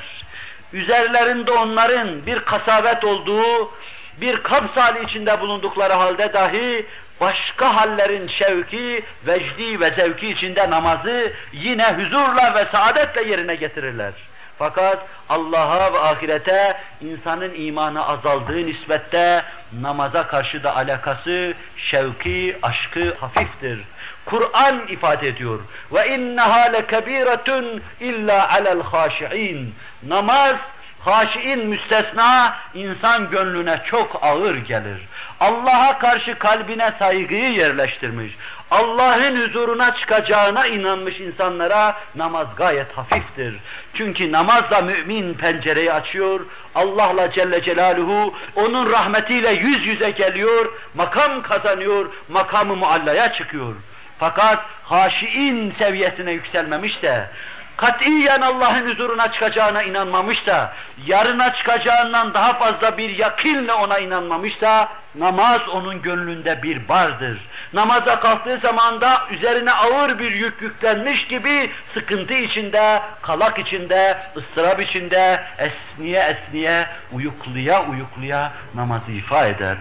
Üzerlerinde onların bir kasabet olduğu, bir kabz içinde bulundukları halde dahi başka hallerin şevki, vecdi ve zevki içinde namazı yine huzurla ve saadetle yerine getirirler. Fakat Allah'a ve ahirete insanın imanı azaldığı nispette namaza karşı da alakası, şevki, aşkı hafiftir. Kur'an ifade ediyor. Ve inneha lekebiretun illa alel haşiin. Namaz haşiin müstesna insan gönlüne çok ağır gelir. Allah'a karşı kalbine saygıyı yerleştirmiş. Allah'ın huzuruna çıkacağına inanmış insanlara namaz gayet hafiftir. Çünkü namazla mümin pencereyi açıyor, Allah'la Celle Celaluhu onun rahmetiyle yüz yüze geliyor, makam kazanıyor, makamı muallaya çıkıyor. Fakat haşiin seviyesine yükselmemiş de, katiyen Allah'ın huzuruna çıkacağına inanmamış da, yarına çıkacağından daha fazla bir yakinle ona inanmamış da, namaz onun gönlünde bir bardır. Namaza kalktığı zaman da üzerine ağır bir yük yüklenmiş gibi sıkıntı içinde, kalak içinde, ıstırap içinde, esniye esniye, uyukluya uyukluya namazı ifa eder.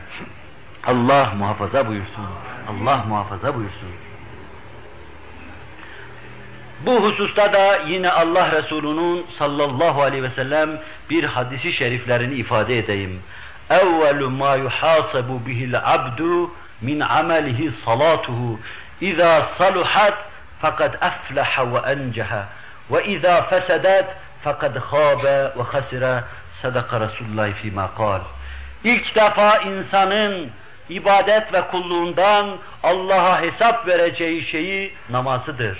Allah muhafaza buyursun. Allah muhafaza buyursun. Bu hususta da yine Allah Resulü'nün sallallahu aleyhi ve sellem bir hadisi şeriflerini ifade edeyim. اَوَّلُ مَا يُحَاسَبُ بِهِ الْعَبْدُ min amelihi salatuhu İza saluhat fakat aflaha ve enceha ve iza fesedet fakat khâbe ve hasira sadaka Resulullah fîmâ kâl. İlk defa insanın ibadet ve kulluğundan Allah'a hesap vereceği şeyi namazıdır.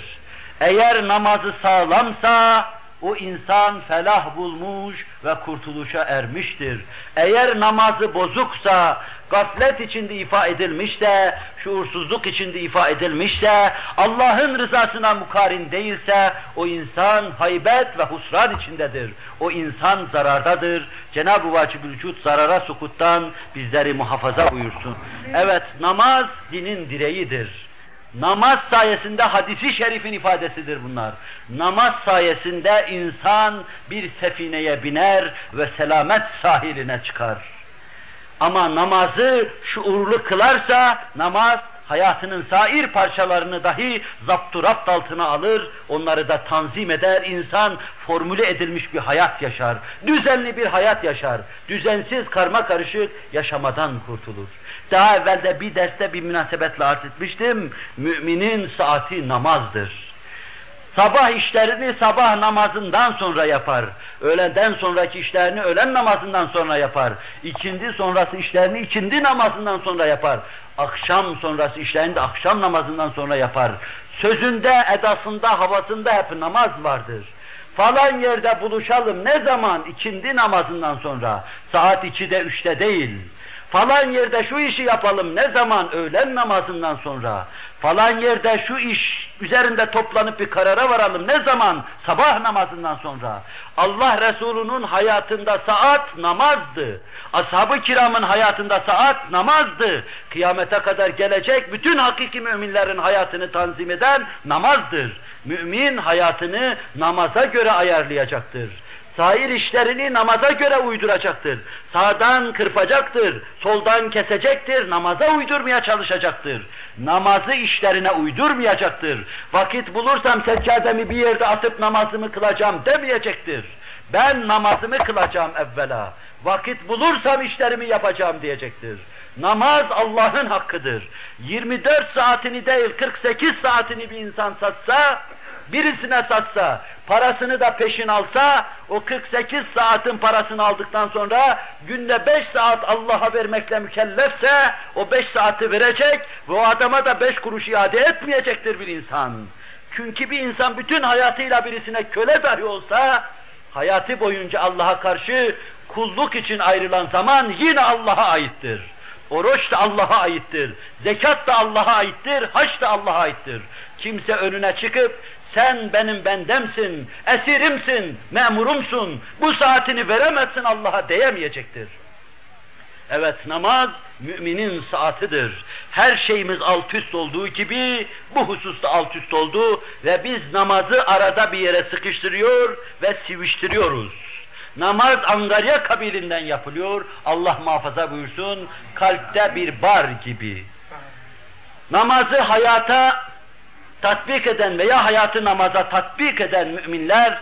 Eğer namazı sağlamsa o insan felah bulmuş ve kurtuluşa ermiştir. Eğer namazı bozuksa, gaflet içinde ifa edilmiş de, şuursuzluk içinde ifa edilmiş de, Allah'ın rızasına mukarin değilse, o insan haybet ve husran içindedir. O insan zarardadır. Cenab-ı Vücud zarara sukuttan bizleri muhafaza buyursun. Evet, namaz dinin direğidir. Namaz sayesinde hadisi şerifin ifadesidir bunlar. Namaz sayesinde insan bir sefineye biner ve selamet sahiline çıkar. Ama namazı şuurlu kılarsa namaz hayatının sair parçalarını dahi zapturapt altına alır, onları da tanzim eder, insan formüle edilmiş bir hayat yaşar, düzenli bir hayat yaşar, düzensiz karma karışık yaşamadan kurtulur. Daha evvelde bir derste bir münasebetle arz etmiştim, müminin saati namazdır. Sabah işlerini sabah namazından sonra yapar. Öğleden sonraki işlerini öğlen namazından sonra yapar. İkindi sonrası işlerini ikindi namazından sonra yapar. Akşam sonrası işlerini de akşam namazından sonra yapar. Sözünde, edasında, havasında hep namaz vardır. Falan yerde buluşalım ne zaman? İkindi namazından sonra. Saat 2'de, 3'te değil. Falan yerde şu işi yapalım ne zaman? Öğlen namazından sonra. Falan yerde şu iş üzerinde toplanıp bir karara varalım ne zaman? Sabah namazından sonra. Allah Resulü'nün hayatında saat namazdı. Ashab-ı kiramın hayatında saat namazdı. Kıyamete kadar gelecek bütün hakiki müminlerin hayatını tanzim eden namazdır. Mümin hayatını namaza göre ayarlayacaktır. Sair işlerini namaza göre uyduracaktır. Sağdan kırpacaktır, soldan kesecektir, namaza uydurmaya çalışacaktır. Namazı işlerine uydurmayacaktır. Vakit bulursam seccademi bir yerde atıp namazımı kılacağım demeyecektir. Ben namazımı kılacağım evvela. Vakit bulursam işlerimi yapacağım diyecektir. Namaz Allah'ın hakkıdır. 24 saatini değil 48 saatini bir insan satsa, birisine satsa, parasını da peşin alsa, o 48 saatin parasını aldıktan sonra günde 5 saat Allah'a vermekle mükellefse, o 5 saati verecek ve o adama da 5 kuruş iade etmeyecektir bir insan. Çünkü bir insan bütün hayatıyla birisine köle dahi olsa, hayatı boyunca Allah'a karşı kulluk için ayrılan zaman yine Allah'a aittir. Oruç da Allah'a aittir, zekat da Allah'a aittir, haç da Allah'a aittir. Kimse önüne çıkıp sen benim bendemsin, esirimsin, memurumsun, bu saatini veremezsin Allah'a diyemeyecektir. Evet namaz müminin saatidir. Her şeyimiz alt üst olduğu gibi bu hususta alt üst oldu ve biz namazı arada bir yere sıkıştırıyor ve siviştiriyoruz. Namaz angarya kabilinden yapılıyor. Allah muhafaza buyursun kalpte bir bar gibi. Namazı hayata tatbik eden veya hayatı namaza tatbik eden müminler,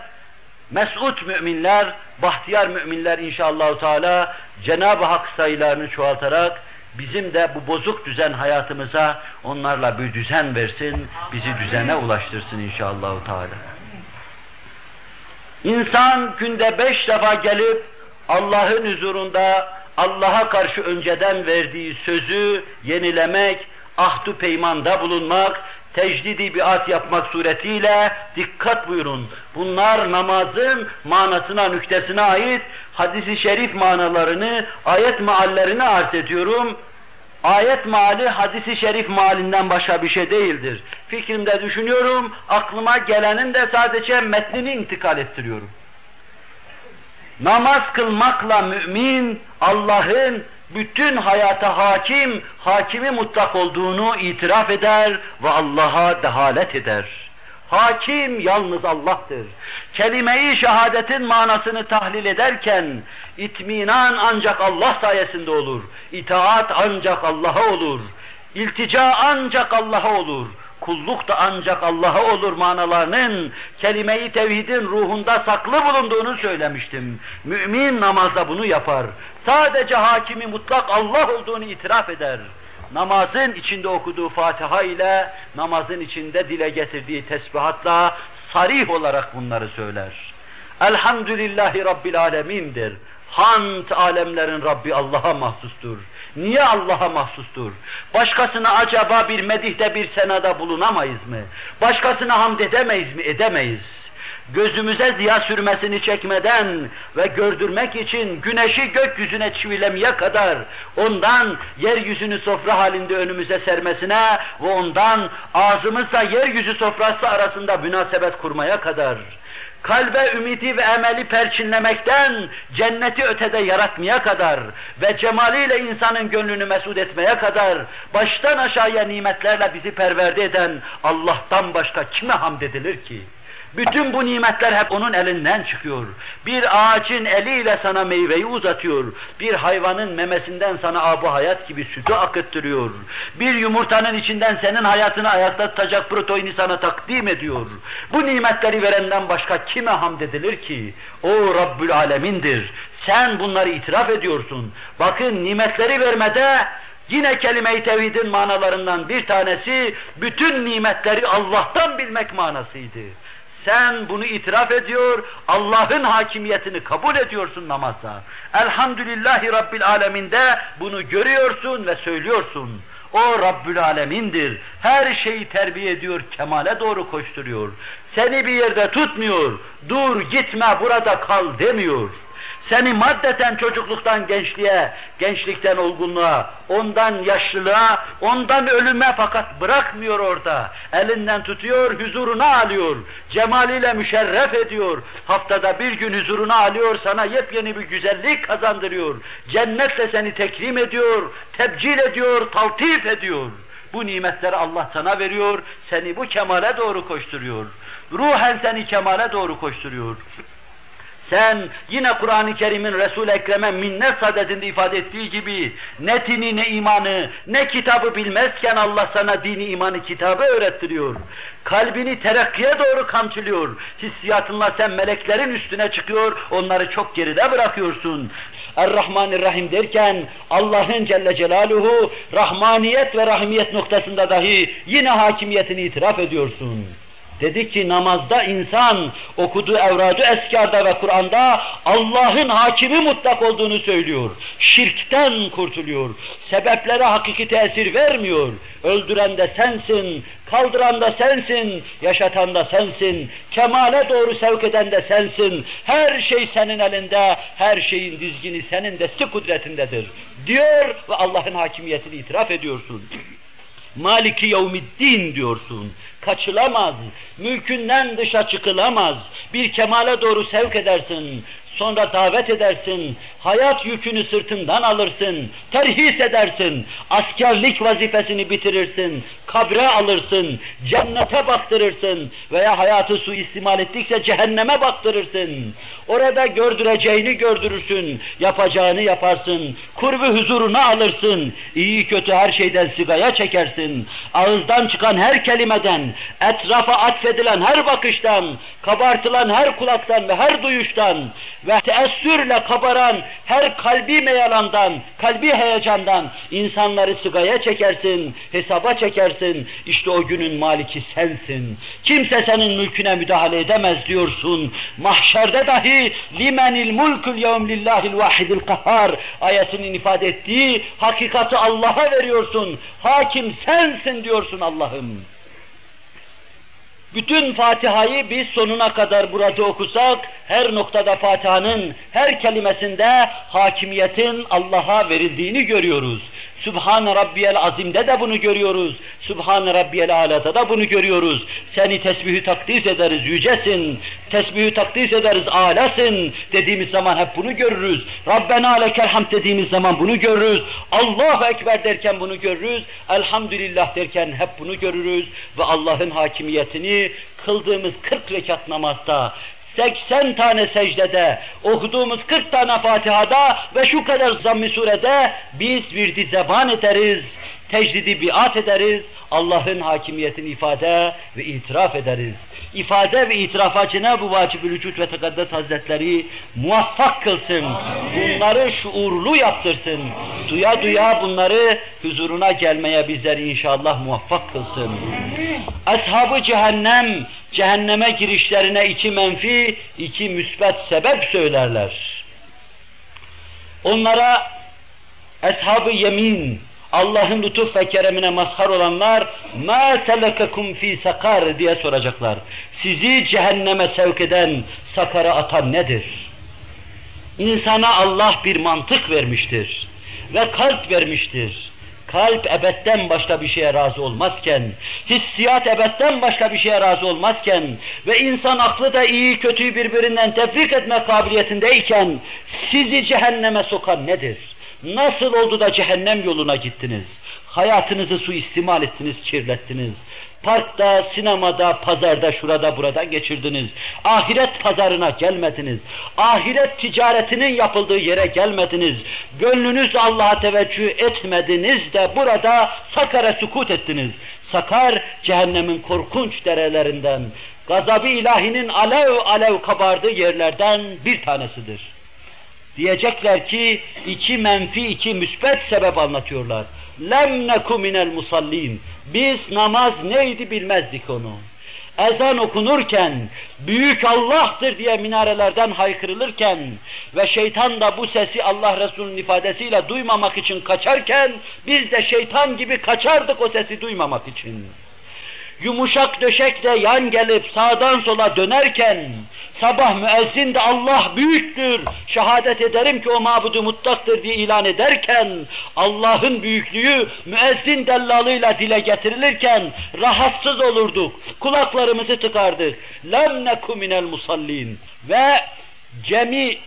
mesut müminler, bahtiyar müminler inşallah Teala Cenab-ı Hak sayılarını çoğaltarak bizim de bu bozuk düzen hayatımıza onlarla bir düzen versin, bizi düzene ulaştırsın inşallah Teala. İnsan günde beş defa gelip Allah'ın huzurunda Allah'a karşı önceden verdiği sözü yenilemek, ahdu peymanda bulunmak, tecdidi biat yapmak suretiyle dikkat buyurun. Bunlar namazın manasına, nüktesine ait hadisi şerif manalarını, ayet meallerini arz ediyorum. Ayet mali hadisi şerif malinden başka bir şey değildir. Fikrimde düşünüyorum, aklıma gelenin de sadece metnini intikal ettiriyorum. Namaz kılmakla mümin Allah'ın bütün hayata hakim, hakimi mutlak olduğunu itiraf eder ve Allah'a dehalet eder. Hakim yalnız Allah'tır. Kelime-i şehadetin manasını tahlil ederken itminan ancak Allah sayesinde olur. İtaat ancak Allah'a olur. İltica ancak Allah'a olur kulluk da ancak Allah'a olur manalarının kelime-i tevhidin ruhunda saklı bulunduğunu söylemiştim. Mümin namazda bunu yapar. Sadece hakimi mutlak Allah olduğunu itiraf eder. Namazın içinde okuduğu Fatiha ile namazın içinde dile getirdiği tesbihatla sarih olarak bunları söyler. Elhamdülillahi Rabbil Alemin'dir. Hamd alemlerin Rabbi Allah'a mahsustur. Niye Allah'a mahsustur? Başkasına acaba bir medihte bir senada bulunamayız mı? Başkasına hamd edemeyiz mi? Edemeyiz. Gözümüze ziya sürmesini çekmeden ve gördürmek için güneşi gökyüzüne çivilemeye kadar ondan yeryüzünü sofra halinde önümüze sermesine ve ondan ağzımızla yeryüzü sofrası arasında münasebet kurmaya kadar kalbe ümidi ve emeli perçinlemekten cenneti ötede yaratmaya kadar ve cemaliyle insanın gönlünü mesut etmeye kadar baştan aşağıya nimetlerle bizi perverde eden Allah'tan başka kime hamd edilir ki? Bütün bu nimetler hep onun elinden çıkıyor. Bir ağacın eliyle sana meyveyi uzatıyor. Bir hayvanın memesinden sana abu hayat gibi sütü akıttırıyor. Bir yumurtanın içinden senin hayatını ayakta tutacak proteini sana takdim ediyor. Bu nimetleri verenden başka kime hamd edilir ki? O Rabbül Alemin'dir. Sen bunları itiraf ediyorsun. Bakın nimetleri vermede Yine kelime-i tevhidin manalarından bir tanesi bütün nimetleri Allah'tan bilmek manasıydı. Sen bunu itiraf ediyor, Allah'ın hakimiyetini kabul ediyorsun namazda. Elhamdülillahi Rabbil Aleminde bunu görüyorsun ve söylüyorsun. O Rabbül Alemindir. Her şeyi terbiye ediyor, kemale doğru koşturuyor. Seni bir yerde tutmuyor. Dur gitme burada kal demiyor. Seni maddeten çocukluktan gençliğe, gençlikten olgunluğa, ondan yaşlılığa, ondan ölüme fakat bırakmıyor orada. Elinden tutuyor, huzuruna alıyor. Cemaliyle müşerref ediyor. Haftada bir gün huzuruna alıyor, sana yepyeni bir güzellik kazandırıyor. Cennetle seni tekrim ediyor, tebcil ediyor, taltif ediyor. Bu nimetleri Allah sana veriyor, seni bu kemale doğru koşturuyor. Ruhen seni kemale doğru koşturuyor. Sen yine Kur'an-ı Kerim'in Resul-i Ekrem'e minnet sadedinde ifade ettiği gibi ne dini ne imanı ne kitabı bilmezken Allah sana dini imanı kitabı öğrettiriyor. Kalbini terakkiye doğru kamçılıyor. Hissiyatınla sen meleklerin üstüne çıkıyor, onları çok geride bırakıyorsun. Er-Rahmanir-Rahim derken Allah'ın Celle Celaluhu rahmaniyet ve rahimiyet noktasında dahi yine hakimiyetini itiraf ediyorsun. Dedi ki namazda insan okuduğu evradu eskarda ve Kur'an'da Allah'ın hakimi mutlak olduğunu söylüyor. Şirkten kurtuluyor. Sebeplere hakiki tesir vermiyor. Öldüren de sensin, kaldıran da sensin, yaşatan da sensin, kemale doğru sevk eden de sensin. Her şey senin elinde, her şeyin dizgini senin desti kudretindedir. Diyor ve Allah'ın hakimiyetini itiraf ediyorsun. Maliki yevmiddin diyorsun kaçılamaz, mülkünden dışa çıkılamaz, bir kemale doğru sevk edersin, sonra davet edersin, hayat yükünü sırtından alırsın, terhis edersin, askerlik vazifesini bitirirsin, kabre alırsın, cennete baktırırsın veya hayatı su istimal ettikçe cehenneme baktırırsın. Orada gördüreceğini gördürürsün, yapacağını yaparsın, kurbu huzuruna alırsın, iyi kötü her şeyden sigaya çekersin, ağızdan çıkan her kelimeden, etrafa atfedilen her bakıştan, kabartılan her kulaktan ve her duyuştan, ve teessürle kabaran her kalbi meyalandan, kalbi heyecandan insanları sigaya çekersin, hesaba çekersin. İşte o günün maliki sensin. Kimse senin mülküne müdahale edemez diyorsun. Mahşerde dahi limenil mulkul yevm lillahil vahidil kahhar ayetinin ifade ettiği hakikati Allah'a veriyorsun. Hakim sensin diyorsun Allah'ım. Bütün Fatiha'yı biz sonuna kadar burada okusak, her noktada Fatiha'nın her kelimesinde hakimiyetin Allah'a verildiğini görüyoruz. Sübhane Rabbiyel Azim'de de bunu görüyoruz. Sübhane Rabbiyel Ala'da da bunu görüyoruz. Seni tesbihü takdis ederiz, yücesin. Tesbihü takdis ederiz, alasın dediğimiz zaman hep bunu görürüz. Rabbena lekel dediğimiz zaman bunu görürüz. Allahu Ekber derken bunu görürüz. Elhamdülillah derken hep bunu görürüz. Ve Allah'ın hakimiyetini kıldığımız 40 rekat namazda 80 tane secdede, okuduğumuz 40 tane Fatiha'da ve şu kadar zamm-ı surede biz virdi zeban ederiz, tecdidi biat ederiz, Allah'ın hakimiyetini ifade ve itiraf ederiz. İfade ve itirafa Cenab-ı Vücud ve Tekaddes Hazretleri muvaffak kılsın. Bunları şuurlu yaptırsın. Duya duya bunları huzuruna gelmeye bizleri inşallah muvaffak kılsın. Ashab-ı cehennem, cehenneme girişlerine iki menfi, iki müsbet sebep söylerler. Onlara ashab-ı yemin, Allah'ın lütuf ve keremine mazhar olanlar مَا سَلَكَكُمْ ف۪ي sakar diye soracaklar. Sizi cehenneme sevk eden, sakara atan nedir? İnsana Allah bir mantık vermiştir ve kalp vermiştir. Kalp ebedden başka bir şeye razı olmazken, hissiyat ebedden başka bir şeye razı olmazken ve insan aklı da iyi kötüyü birbirinden tefrik etme kabiliyetindeyken sizi cehenneme sokan nedir? Nasıl oldu da cehennem yoluna gittiniz? Hayatınızı suistimal ettiniz, kirlettiniz. Parkta, sinemada, pazarda, şurada, burada geçirdiniz. Ahiret pazarına gelmediniz. Ahiret ticaretinin yapıldığı yere gelmediniz. Gönlünüz Allah'a teveccüh etmediniz de burada Sakar'a sukut ettiniz. Sakar, cehennemin korkunç derelerinden, gazabı ilahinin alev alev kabardığı yerlerden bir tanesidir. Diyecekler ki iki menfi, iki müsbet sebep anlatıyorlar. Lem neku minel musallin. Biz namaz neydi bilmezdik onu. Ezan okunurken, büyük Allah'tır diye minarelerden haykırılırken ve şeytan da bu sesi Allah Resulü'nün ifadesiyle duymamak için kaçarken, biz de şeytan gibi kaçardık o sesi duymamak için. Yumuşak döşekle yan gelip sağdan sola dönerken, sabah müezzin de Allah büyüktür, şehadet ederim ki o mabudu muttaktır diye ilan ederken, Allah'ın büyüklüğü müezzin dellalıyla dile getirilirken rahatsız olurduk, kulaklarımızı tıkardık. Lem neku minel musallin ve cemi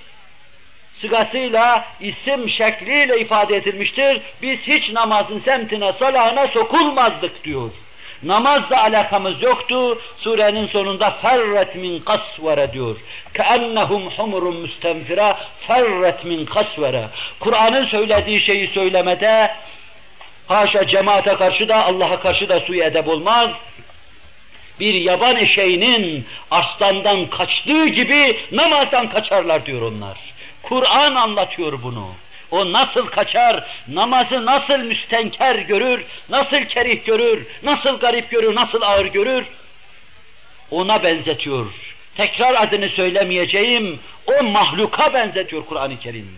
sıgasıyla, isim şekliyle ifade edilmiştir. Biz hiç namazın semtine, salahına sokulmazdık diyor. Namazla alakamız yoktu. Surenin sonunda ferret min kasvere diyor. Keennehum humurun müstenfira ferret min kasvere. Kur'an'ın söylediği şeyi söylemede haşa cemaate karşı da Allah'a karşı da suyu edeb olmaz. Bir yaban eşeğinin aslandan kaçtığı gibi namazdan kaçarlar diyor onlar. Kur'an anlatıyor bunu. O nasıl kaçar, namazı nasıl müstenker görür, nasıl kerih görür, nasıl garip görür, nasıl ağır görür, ona benzetiyor. Tekrar adını söylemeyeceğim, o mahluka benzetiyor Kur'an-ı Kerim.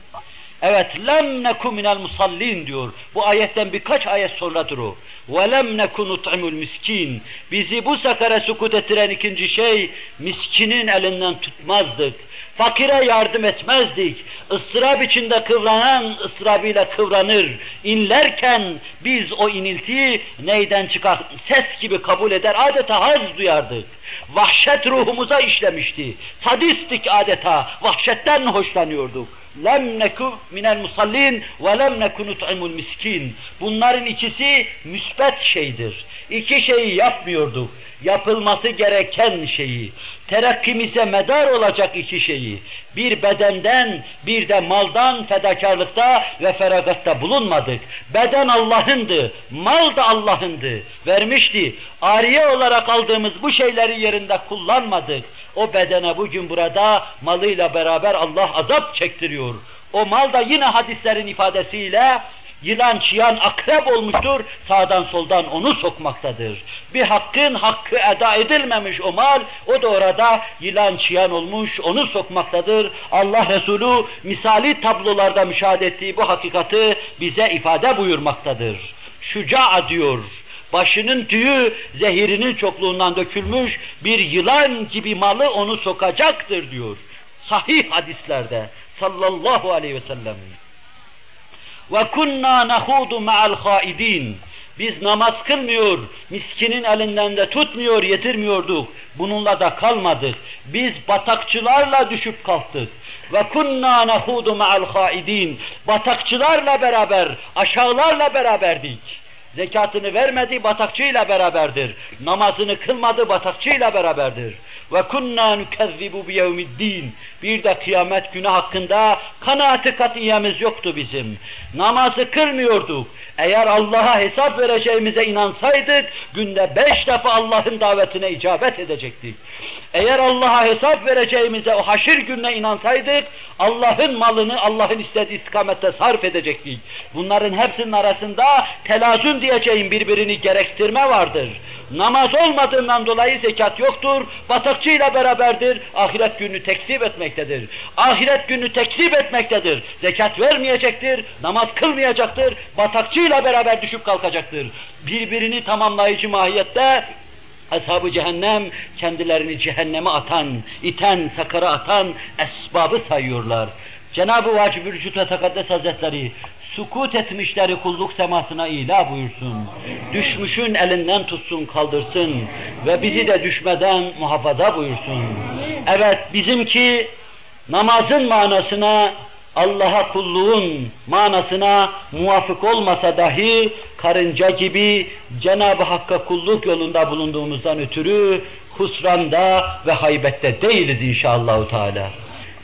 Evet, lem neku minel musallin diyor. Bu ayetten birkaç ayet sonradır o. Ve lem neku nut'imul miskin. Bizi bu sakara sukut ettiren ikinci şey, miskinin elinden tutmazdık Fakire yardım etmezdik. Isırap içinde kıvranan ıstırabıyla kıvranır. İnlerken biz o iniltiyi neyden çıkar ses gibi kabul eder adeta haz duyardık. Vahşet ruhumuza işlemişti. Sadistik adeta. Vahşetten hoşlanıyorduk. Lem neku minel musallin ve lem neku nut'imul miskin. Bunların ikisi müsbet şeydir. İki şeyi yapmıyorduk yapılması gereken şeyi, terakkimize medar olacak iki şeyi, bir bedenden, bir de maldan fedakarlıkta ve feragatta bulunmadık. Beden Allah'ındı, mal da Allah'ındı, vermişti. Ariye olarak aldığımız bu şeyleri yerinde kullanmadık. o bedene bugün burada malıyla beraber Allah azap çektiriyor. O mal da yine hadislerin ifadesiyle yılan, çıyan, akrep olmuştur, sağdan soldan onu sokmaktadır. Bir hakkın hakkı eda edilmemiş o mal, o da orada yılan, çıyan olmuş, onu sokmaktadır. Allah Resulü misali tablolarda müşahede ettiği bu hakikati bize ifade buyurmaktadır. Şuca diyor, başının tüyü zehirinin çokluğundan dökülmüş bir yılan gibi malı onu sokacaktır diyor. Sahih hadislerde sallallahu aleyhi ve sellem. Ve kunna nahudu ma'al haidin. Biz namaz kılmıyor, miskinin elinden de tutmuyor, yetirmiyorduk. Bununla da kalmadık. Biz batakçılarla düşüp kalktık. Ve kunna nahudu ma'al haidin. Batakçılarla beraber, aşağılarla beraberdik. Zekatını vermedi, batakçıyla beraberdir. Namazını kılmadı, batakçıyla beraberdir. Ve kunna nukezzibu biyevmiddin. Bir de kıyamet günü hakkında kanaati katiyemiz yoktu bizim. Namazı kılmıyorduk. Eğer Allah'a hesap vereceğimize inansaydık, günde beş defa Allah'ın davetine icabet edecektik. Eğer Allah'a hesap vereceğimize o haşir gününe inansaydık, Allah'ın malını Allah'ın istediği istikamette sarf edecektik. Bunların hepsinin arasında telazüm diyeceğim birbirini gerektirme vardır. Namaz olmadığından dolayı zekat yoktur, batakçıyla beraberdir, ahiret günü tekzip etmektedir. Ahiret günü tekzip etmektedir. Zekat vermeyecektir, namaz kılmayacaktır, batakçıyla beraber düşüp kalkacaktır. Birbirini tamamlayıcı mahiyette Ashab-ı cehennem kendilerini cehenneme atan, iten, sakara atan esbabı sayıyorlar. Cenab-ı Vacib-ül Vücut ve Hazretleri sukut etmişleri kulluk semasına ila buyursun. Düşmüşün elinden tutsun kaldırsın ve bizi de düşmeden muhafaza buyursun. Evet bizimki namazın manasına Allah'a kulluğun manasına muvafık olmasa dahi karınca gibi Cenab-ı Hakk'a kulluk yolunda bulunduğumuzdan ötürü husranda ve haybette değiliz inşallah Teala.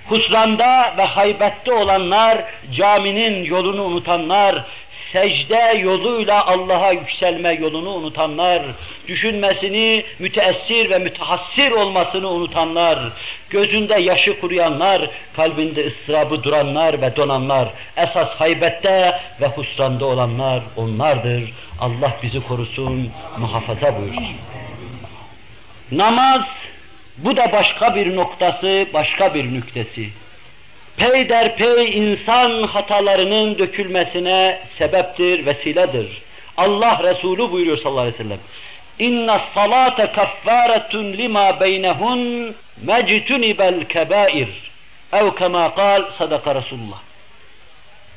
Husranda ve haybette olanlar, caminin yolunu unutanlar, secde yoluyla Allah'a yükselme yolunu unutanlar, düşünmesini, müteessir ve mütehassir olmasını unutanlar, gözünde yaşı kuruyanlar, kalbinde ıstırabı duranlar ve donanlar, esas haybette ve husranda olanlar onlardır. Allah bizi korusun, muhafaza buyursun. Namaz, bu da başka bir noktası, başka bir nüktesi peyderpey insan hatalarının dökülmesine sebeptir, vesiledir. Allah Resulü buyuruyor sallallahu aleyhi ve sellem. İnne salate kaffaretun lima beynehun mectunibel kebair. Ev kema kal sadaka Resulullah.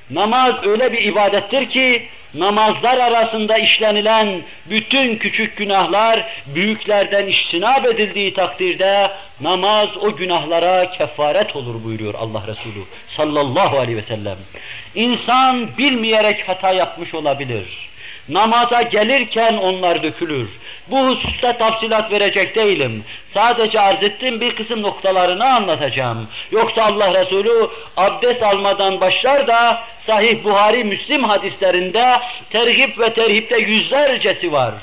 Namaz öyle bir ibadettir ki namazlar arasında işlenilen bütün küçük günahlar büyüklerden iştinab edildiği takdirde namaz o günahlara kefaret olur buyuruyor Allah Resulü sallallahu aleyhi ve sellem. İnsan bilmeyerek hata yapmış olabilir. Namaza gelirken onlar dökülür. Bu hususta tafsilat verecek değilim. Sadece arz ettiğim bir kısım noktalarını anlatacağım. Yoksa Allah Resulü abdest almadan başlar da Sahih Buhari Müslim hadislerinde terhip ve terhipte yüzlercesi var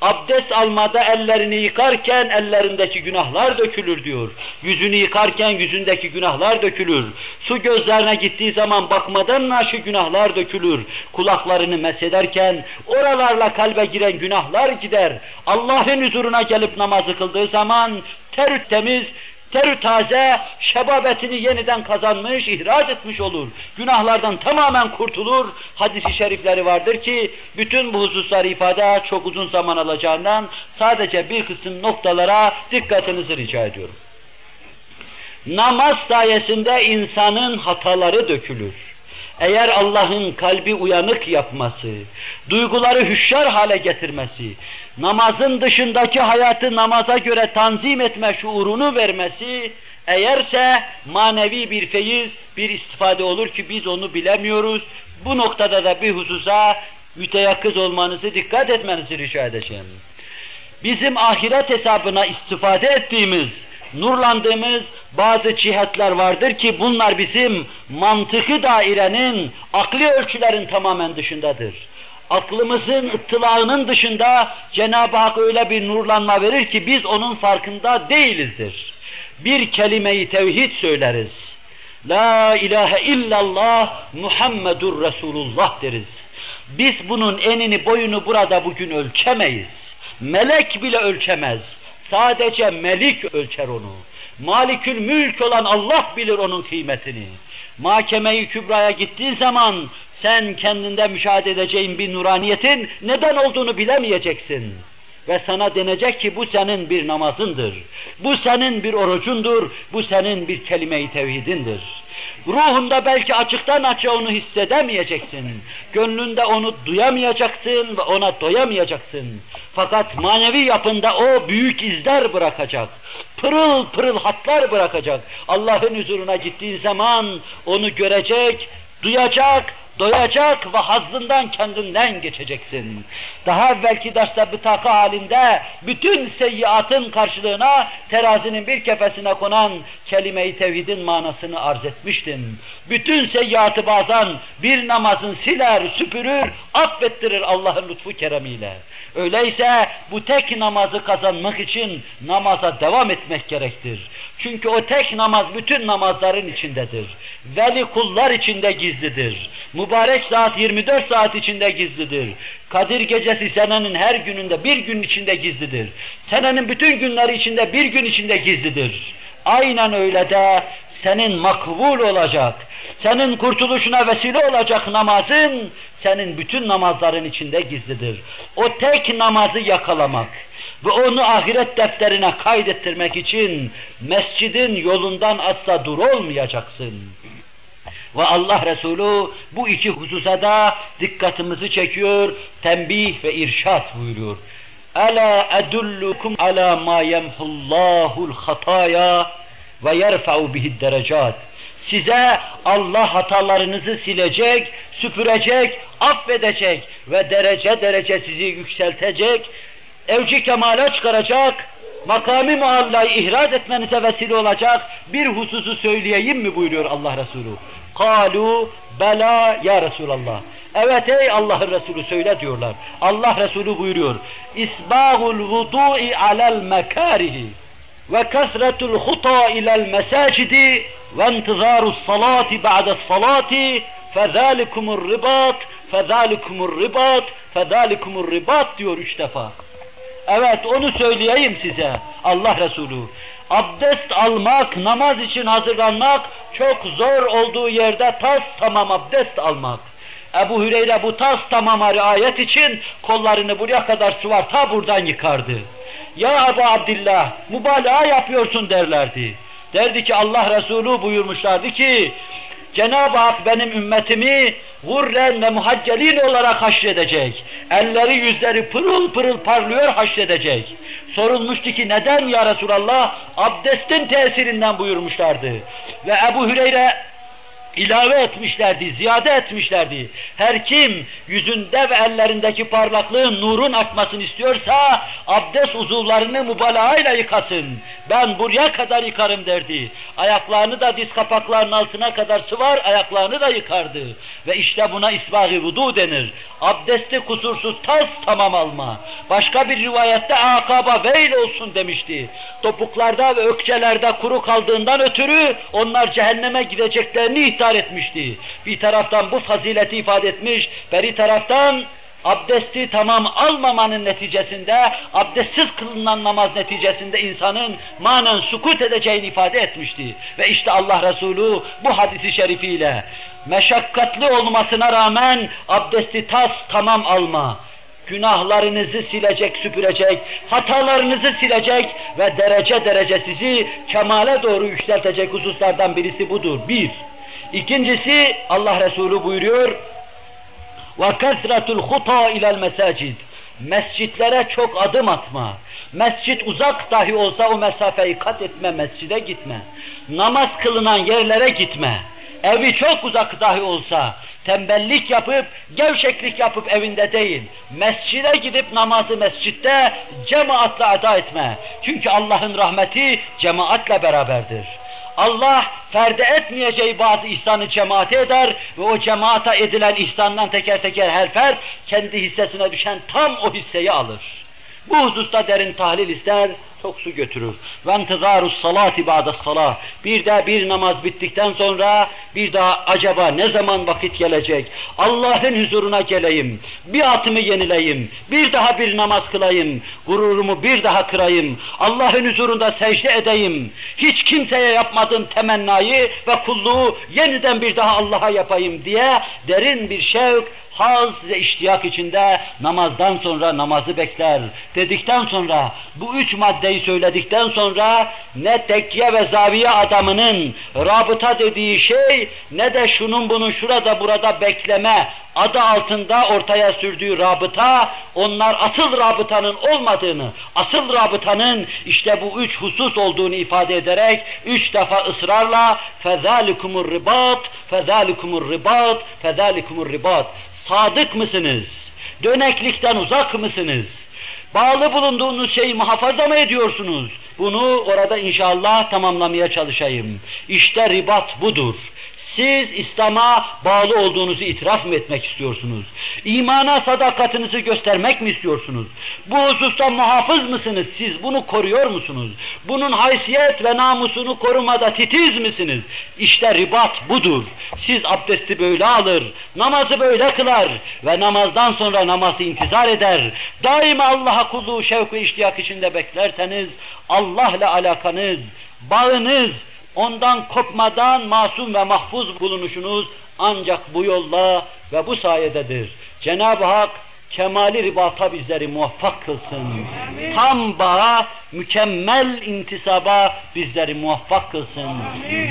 abdest almada ellerini yıkarken ellerindeki günahlar dökülür diyor. Yüzünü yıkarken yüzündeki günahlar dökülür. Su gözlerine gittiği zaman bakmadan naşı günahlar dökülür. Kulaklarını mesederken oralarla kalbe giren günahlar gider. Allah'ın huzuruna gelip namazı kıldığı zaman terüt temiz, terü taze, şebabetini yeniden kazanmış, ihraç etmiş olur. Günahlardan tamamen kurtulur. Hadis-i şerifleri vardır ki, bütün bu hususları ifade çok uzun zaman alacağından sadece bir kısım noktalara dikkatinizi rica ediyorum. Namaz sayesinde insanın hataları dökülür. Eğer Allah'ın kalbi uyanık yapması, duyguları hüşyar hale getirmesi, namazın dışındaki hayatı namaza göre tanzim etme şuurunu vermesi, eğerse manevi bir feyiz, bir istifade olur ki biz onu bilemiyoruz. Bu noktada da bir hususa müteyakkız olmanızı, dikkat etmenizi rica edeceğim. Bizim ahiret hesabına istifade ettiğimiz, nurlandığımız bazı cihetler vardır ki bunlar bizim mantıkı dairenin, akli ölçülerin tamamen dışındadır aklımızın ıttılağının dışında Cenab-ı Hak öyle bir nurlanma verir ki biz onun farkında değilizdir. bir kelimeyi tevhid söyleriz. La ilahe illallah Muhammedur Resulullah deriz. Biz bunun enini boyunu burada bugün ölçemeyiz. Melek bile ölçemez. Sadece melik ölçer onu. Malikül mülk olan Allah bilir onun kıymetini. Mahkemeyi kübraya gittiğin zaman sen kendinde müşahede edeceğin bir nuraniyetin neden olduğunu bilemeyeceksin. Ve sana denecek ki bu senin bir namazındır. Bu senin bir orucundur. Bu senin bir kelime-i tevhidindir. Ruhunda belki açıktan açığa onu hissedemeyeceksin. Gönlünde onu duyamayacaksın ve ona doyamayacaksın. Fakat manevi yapında o büyük izler bırakacak. Pırıl pırıl hatlar bırakacak. Allah'ın huzuruna gittiğin zaman onu görecek, duyacak, doyacak ve hazzından kendinden geçeceksin. Daha evvelki derste bıtaka halinde bütün seyyiatın karşılığına terazinin bir kefesine konan kelime-i tevhidin manasını arz etmiştim. Bütün seyyiatı bazen bir namazın siler, süpürür, affettirir Allah'ın lütfu keremiyle. Öyleyse bu tek namazı kazanmak için namaza devam etmek gerektir. Çünkü o tek namaz bütün namazların içindedir. Veli kullar içinde gizlidir. Mübarek saat 24 saat içinde gizlidir. Kadir gecesi senenin her gününde bir gün içinde gizlidir. Senenin bütün günleri içinde bir gün içinde gizlidir. Aynen öyle de senin makbul olacak, senin kurtuluşuna vesile olacak namazın, senin bütün namazların içinde gizlidir. O tek namazı yakalamak ve onu ahiret defterine kaydettirmek için mescidin yolundan asla dur olmayacaksın. Ve Allah Resulü bu iki hususa da dikkatimizi çekiyor, tembih ve irşat buyuruyor. Ela edullukum ala ma yemhullahul hataya ve yerfa'u bihi derecat. Size Allah hatalarınızı silecek, süpürecek, affedecek ve derece derece sizi yükseltecek, evci kemale çıkaracak, makami muallayı ihraz etmenize vesile olacak bir hususu söyleyeyim mi buyuruyor Allah Resulü. Kalu bela ya Resulallah. Evet ey Allah'ın Resulü söyle diyorlar. Allah Resulü buyuruyor. İsbâhul vudu'i alel mekârihi ve kesretul huta ilel mesacidi ve intizarus salati ba'des salati fezâlikumur ribat fezâlikumur ribat fezâlikumur ribat diyor üç defa. Evet onu söyleyeyim size Allah Resulü. Abdest almak, namaz için hazırlanmak çok zor olduğu yerde tas tamam abdest almak. Ebu Hüreyre bu tas tamama riayet için kollarını buraya kadar sıvar ta buradan yıkardı. Ya Ebu Abdillah mübalağa yapıyorsun derlerdi. Derdi ki Allah Resulü buyurmuşlardı ki Cenab-ı Hak benim ümmetimi gurren ve muhaccelin olarak haşredecek. Elleri yüzleri pırıl pırıl parlıyor haşredecek. Sorulmuştu ki neden ya Resulallah? Abdestin tesirinden buyurmuşlardı. Ve Ebu Hüreyre ilave etmişlerdi, ziyade etmişlerdi. Her kim yüzünde ve ellerindeki parlaklığın, nurun akmasını istiyorsa abdest uzuvlarını mübalağayla yıkasın. Ben buraya kadar yıkarım derdi. Ayaklarını da diz kapaklarının altına kadar sıvar, ayaklarını da yıkardı. Ve işte buna isbâh-ı vudu denir. Abdesti kusursuz tas tamam alma. Başka bir rivayette akaba veil olsun demişti. Topuklarda ve ökçelerde kuru kaldığından ötürü onlar cehenneme gideceklerini ihtar etmişti. Bir taraftan bu fazileti ifade etmiş, beri taraftan abdesti tamam almamanın neticesinde, abdestsiz kılınan namaz neticesinde insanın manen sukut edeceğini ifade etmişti. Ve işte Allah Resulü bu hadisi şerifiyle meşakkatli olmasına rağmen abdesti tas tamam alma, günahlarınızı silecek, süpürecek, hatalarınızı silecek ve derece derece sizi kemale doğru yükseltecek hususlardan birisi budur. Bir. İkincisi Allah Resulü buyuruyor ve kesretul huta ilel mesacid mescitlere çok adım atma. Mescit uzak dahi olsa o mesafeyi kat etme, mescide gitme. Namaz kılınan yerlere gitme. Evi çok uzak dahi olsa tembellik yapıp, gevşeklik yapıp evinde değil, mescide gidip namazı mescitte cemaatle ada etme. Çünkü Allah'ın rahmeti cemaatle beraberdir. Allah ferde etmeyeceği bazı ihsanı cemaate eder ve o cemaata edilen ihsandan teker teker her fert kendi hissesine düşen tam o hisseyi alır. Bu hususta derin tahlil ister, çok su götürür. Ve intizarus salati ba'da salah. Bir de bir namaz bittikten sonra bir daha acaba ne zaman vakit gelecek? Allah'ın huzuruna geleyim. Bir atımı yenileyim. Bir daha bir namaz kılayım. Gururumu bir daha kırayım. Allah'ın huzurunda secde edeyim. Hiç kimseye yapmadığım temennayı ve kulluğu yeniden bir daha Allah'a yapayım diye derin bir şevk, haz ve iştiyak içinde namazdan sonra namazı bekler. Dedikten sonra, bu üç maddeyi söyledikten sonra ne tekkiye ve zaviye adamının rabıta dediği şey ne de şunun bunun şurada burada bekleme adı altında ortaya sürdüğü rabıta, onlar asıl rabıtanın olmadığını, asıl rabıtanın işte bu üç husus olduğunu ifade ederek üç defa ısrarla فَذَٰلِكُمُ الرِّبَاطِ فَذَٰلِكُمُ الرِّبَاطِ فَذَٰلِكُمُ الرِّبَاطِ Sadık mısınız? Döneklikten uzak mısınız? Bağlı bulunduğunuz şeyi muhafaza mı ediyorsunuz? Bunu orada inşallah tamamlamaya çalışayım. İşte ribat budur. Siz İslam'a bağlı olduğunuzu itiraf mı etmek istiyorsunuz? İmana sadakatinizi göstermek mi istiyorsunuz? Bu hususta muhafız mısınız? Siz bunu koruyor musunuz? Bunun haysiyet ve namusunu korumada titiz misiniz? İşte ribat budur. Siz abdesti böyle alır, namazı böyle kılar ve namazdan sonra namazı intizar eder. Daima Allah'a kulluğu şevk ve iştiyak içinde beklerseniz Allah'la alakanız, bağınız, ondan kopmadan masum ve mahfuz bulunuşunuz ancak bu yolla ve bu sayededir. Cenab-ı Hak kemali ribata bizleri muvaffak kılsın. Tam bağa, mükemmel intisaba bizleri muvaffak kılsın.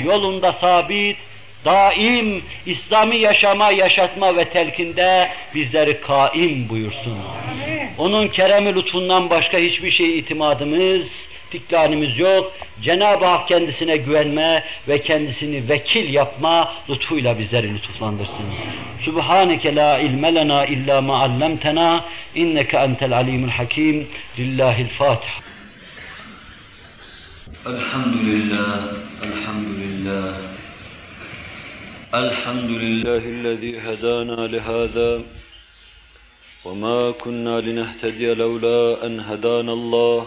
Yolunda sabit, daim İslami yaşama, yaşatma ve telkinde bizleri kaim buyursun. Onun keremi lütfundan başka hiçbir şey itimadımız, istiklalimiz yok. Cenab-ı Hak kendisine güvenme ve kendisini vekil yapma lütfuyla bizleri lütuflandırsın. Subhaneke la ilme lena illa ma allamtena inneke entel alimul hakim. Lillahil Fatiha. Elhamdülillah, elhamdülillah. Elhamdülillahi'llezî hedâna lihâzâ. وما كنا لنهتدي لولا أن هدانا الله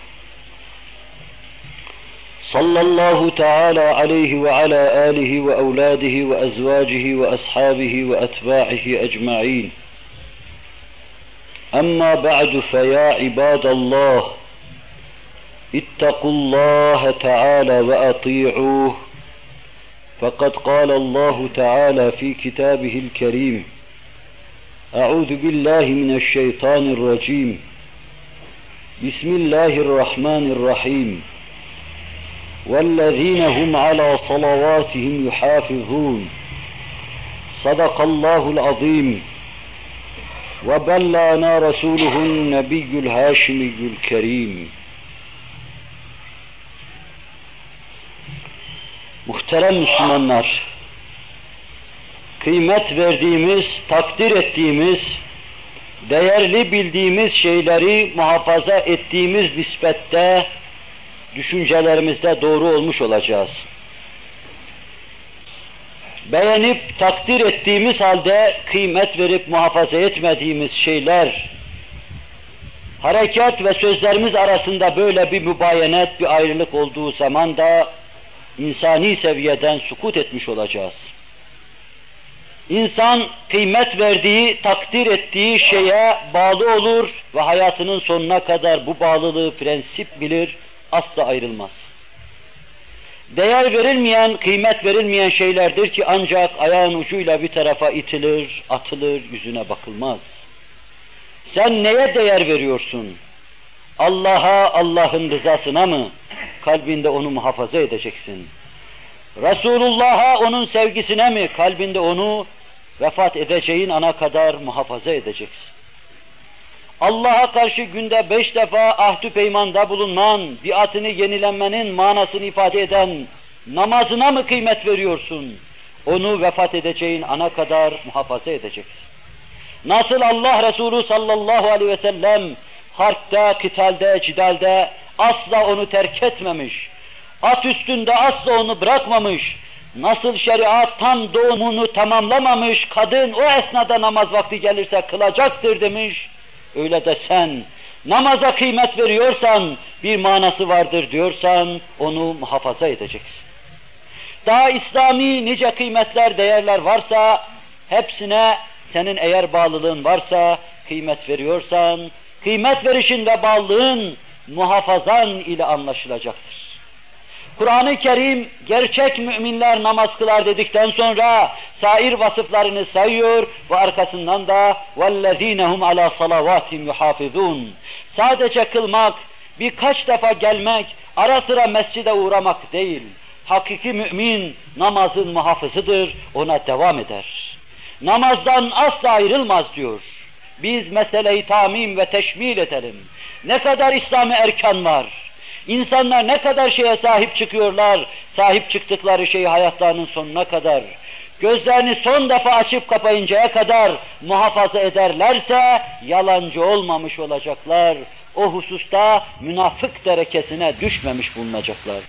صلى الله تعالى عليه وعلى آله وأولاده وأزواجه وأصحابه وأتباعه أجمعين. أما بعد فيا عباد الله اتقوا الله تعالى وأطيعوه. فقد قال الله تعالى في كتابه الكريم أعوذ بالله من الشيطان الرجيم. بسم الله الرحمن الرحيم. والذين هم على صلواتهم يحافظون صدق الله العظيم وبلغنا رسوله النبي الهاشمي الكريم Muhterem Müslümanlar, kıymet verdiğimiz, takdir ettiğimiz, değerli bildiğimiz şeyleri muhafaza ettiğimiz nispette düşüncelerimizde doğru olmuş olacağız. Beğenip takdir ettiğimiz halde kıymet verip muhafaza etmediğimiz şeyler, harekat ve sözlerimiz arasında böyle bir mübayenet, bir ayrılık olduğu zaman da insani seviyeden sukut etmiş olacağız. İnsan kıymet verdiği, takdir ettiği şeye bağlı olur ve hayatının sonuna kadar bu bağlılığı prensip bilir, asla ayrılmaz. Değer verilmeyen, kıymet verilmeyen şeylerdir ki ancak ayağın ucuyla bir tarafa itilir, atılır, yüzüne bakılmaz. Sen neye değer veriyorsun? Allah'a, Allah'ın rızasına mı? Kalbinde onu muhafaza edeceksin. Resulullah'a, onun sevgisine mi? Kalbinde onu vefat edeceğin ana kadar muhafaza edeceksin. Allah'a karşı günde beş defa ahdü peymanda bulunman, biatını yenilenmenin manasını ifade eden namazına mı kıymet veriyorsun? Onu vefat edeceğin ana kadar muhafaza edeceksin. Nasıl Allah Resulü sallallahu aleyhi ve sellem harpte, kitalde, cidalde asla onu terk etmemiş. At üstünde asla onu bırakmamış. Nasıl şeriat tam doğumunu tamamlamamış, kadın o esnada namaz vakti gelirse kılacaktır demiş. Öyle de sen namaza kıymet veriyorsan, bir manası vardır diyorsan onu muhafaza edeceksin. Daha İslami nice kıymetler, değerler varsa hepsine senin eğer bağlılığın varsa, kıymet veriyorsan, kıymet verişin ve bağlılığın muhafazan ile anlaşılacaktır. Kur'an-ı Kerim gerçek müminler namaz kılar dedikten sonra sair vasıflarını sayıyor ve arkasından da وَالَّذ۪ينَ هُمْ عَلَى صَلَوَاتِهِمْ يُحَافِظُونَ Sadece kılmak, birkaç defa gelmek, ara sıra mescide uğramak değil. Hakiki mümin namazın muhafızıdır, ona devam eder. Namazdan asla ayrılmaz diyor. Biz meseleyi tamim ve teşmil edelim. Ne kadar İslami erkan var, İnsanlar ne kadar şeye sahip çıkıyorlar, sahip çıktıkları şeyi hayatlarının sonuna kadar, gözlerini son defa açıp kapayıncaya kadar muhafaza ederlerse, yalancı olmamış olacaklar. O hususta münafık derekesine düşmemiş bulunacaklar.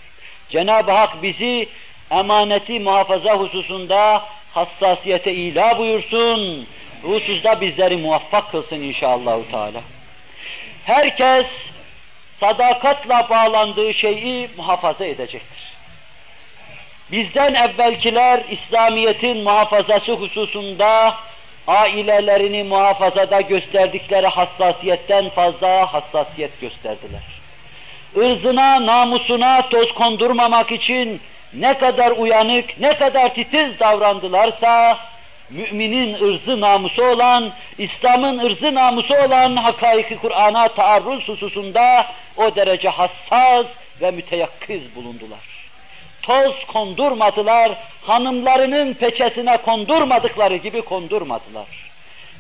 Cenab-ı Hak bizi emaneti muhafaza hususunda hassasiyete ila buyursun. Hususta bizleri muvaffak kılsın inşallah. Teala. Herkes sadakatla bağlandığı şeyi muhafaza edecektir. Bizden evvelkiler İslamiyet'in muhafazası hususunda ailelerini muhafazada gösterdikleri hassasiyetten fazla hassasiyet gösterdiler. Irzına, namusuna toz kondurmamak için ne kadar uyanık, ne kadar titiz davrandılarsa, müminin ırzı namusu olan, İslam'ın ırzı namusu olan hakaiki Kur'an'a taarruz hususunda o derece hassas ve müteyakkiz bulundular. Toz kondurmadılar, hanımlarının peçesine kondurmadıkları gibi kondurmadılar.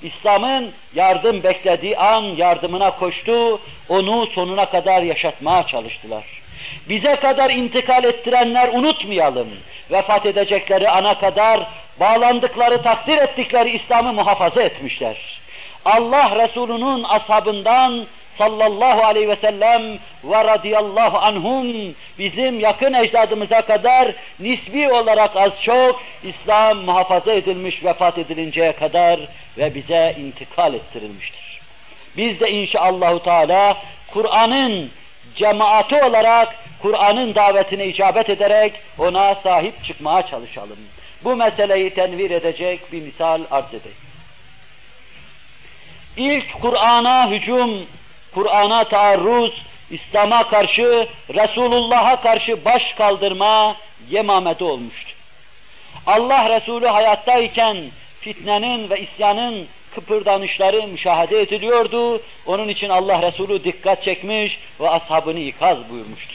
İslam'ın yardım beklediği an yardımına koştu, onu sonuna kadar yaşatmaya çalıştılar. Bize kadar intikal ettirenler unutmayalım. Vefat edecekleri ana kadar bağlandıkları, takdir ettikleri İslam'ı muhafaza etmişler. Allah Resulü'nün ashabından sallallahu aleyhi ve sellem ve radıyallahu anhum bizim yakın ecdadımıza kadar nisbi olarak az çok İslam muhafaza edilmiş vefat edilinceye kadar ve bize intikal ettirilmiştir. Biz de inşallahü teala Kur'an'ın cemaati olarak Kur'an'ın davetine icabet ederek ona sahip çıkmaya çalışalım. Bu meseleyi tenvir edecek bir misal arz edeyim. İlk Kur'an'a hücum, Kur'an'a taarruz, İslam'a karşı, Resulullah'a karşı baş kaldırma Yemame'de olmuştu. Allah Resulü hayattayken fitnenin ve isyanın kıpırdanışları müşahede ediliyordu. Onun için Allah Resulü dikkat çekmiş ve ashabını ikaz buyurmuştu.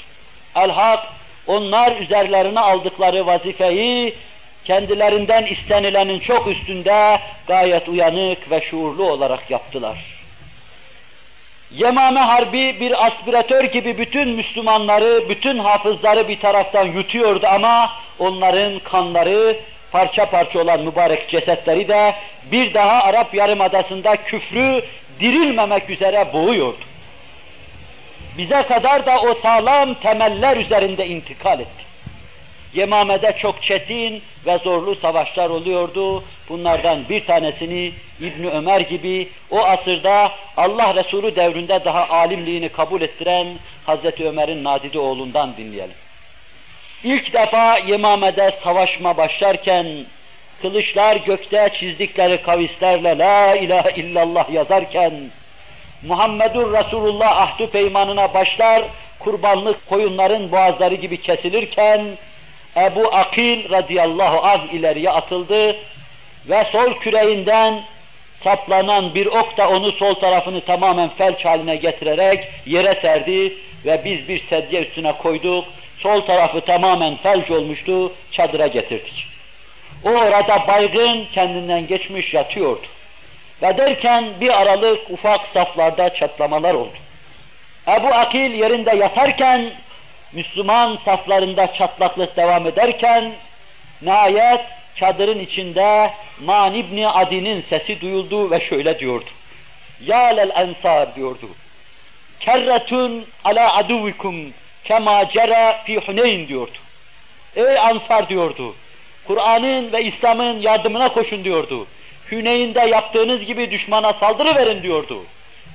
El-Hak, onlar üzerlerine aldıkları vazifeyi kendilerinden istenilenin çok üstünde gayet uyanık ve şuurlu olarak yaptılar. Yemame Harbi bir aspiratör gibi bütün Müslümanları, bütün hafızları bir taraftan yutuyordu ama onların kanları, parça parça olan mübarek cesetleri de bir daha Arap Yarımadası'nda küfrü dirilmemek üzere boğuyordu. Bize kadar da o sağlam temeller üzerinde intikal etti. Yemame'de çok çetin ve zorlu savaşlar oluyordu. Bunlardan bir tanesini İbn Ömer gibi o asırda Allah Resulü devrinde daha alimliğini kabul ettiren Hazreti Ömer'in nadide oğlundan dinleyelim. İlk defa Yemame'de savaşma başlarken kılıçlar gökte çizdikleri kavislerle La ilahe illallah yazarken Muhammedur Resulullah ahdü peymanına başlar kurbanlık koyunların boğazları gibi kesilirken Ebu Akil radıyallahu anh ileriye atıldı ve sol küreğinden saplanan bir ok da onu sol tarafını tamamen felç haline getirerek yere serdi ve biz bir sedye üstüne koyduk. Sol tarafı tamamen felç olmuştu, çadıra getirdik. O orada baygın kendinden geçmiş yatıyordu. Ve derken bir aralık ufak saflarda çatlamalar oldu. Ebu Akil yerinde yatarken, Müslüman saflarında çatlaklık devam ederken, nihayet çadırın içinde Man İbni Adi'nin sesi duyuldu ve şöyle diyordu. Ya lel ensar diyordu. Kerretun ala aduvikum kema cera fi Huneyn diyordu. Ey ansar diyordu. Kur'an'ın ve İslam'ın yardımına koşun diyordu. Hüneyn'de yaptığınız gibi düşmana saldırı verin diyordu.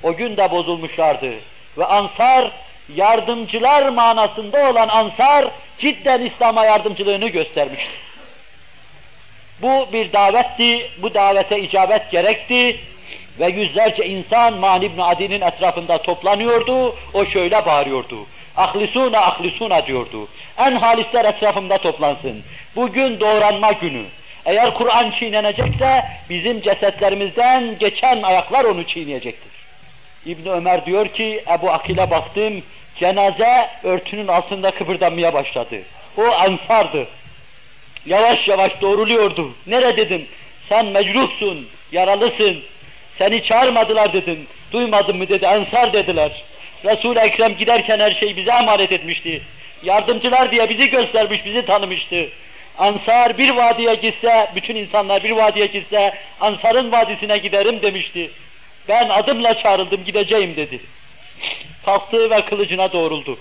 O gün de bozulmuşlardı. Ve ansar, yardımcılar manasında olan ansar, cidden İslam'a yardımcılığını göstermişti. Bu bir davetti, bu davete icabet gerekti ve yüzlerce insan Mani ibn Adi'nin etrafında toplanıyordu, o şöyle bağırıyordu. Ahlisuna ahlisuna diyordu. En halisler etrafımda toplansın. Bugün doğranma günü. Eğer Kur'an çiğnenecekse bizim cesetlerimizden geçen ayaklar onu çiğneyecektir. İbn Ömer diyor ki Ebu Akil'e baktım cenaze örtünün altında kıpırdanmaya başladı. O ansardı. Yavaş yavaş doğruluyordu. Nere dedim? Sen mecruhsun, yaralısın. Seni çağırmadılar dedim. Duymadın mı dedi. Ansar dediler. Resul-i Ekrem giderken her şeyi bize emanet etmişti. Yardımcılar diye bizi göstermiş, bizi tanımıştı. Ansar bir vadiye gitse, bütün insanlar bir vadiye gitse, Ansar'ın vadisine giderim demişti. Ben adımla çağrıldım, gideceğim dedi. Kalktı ve kılıcına doğruldu.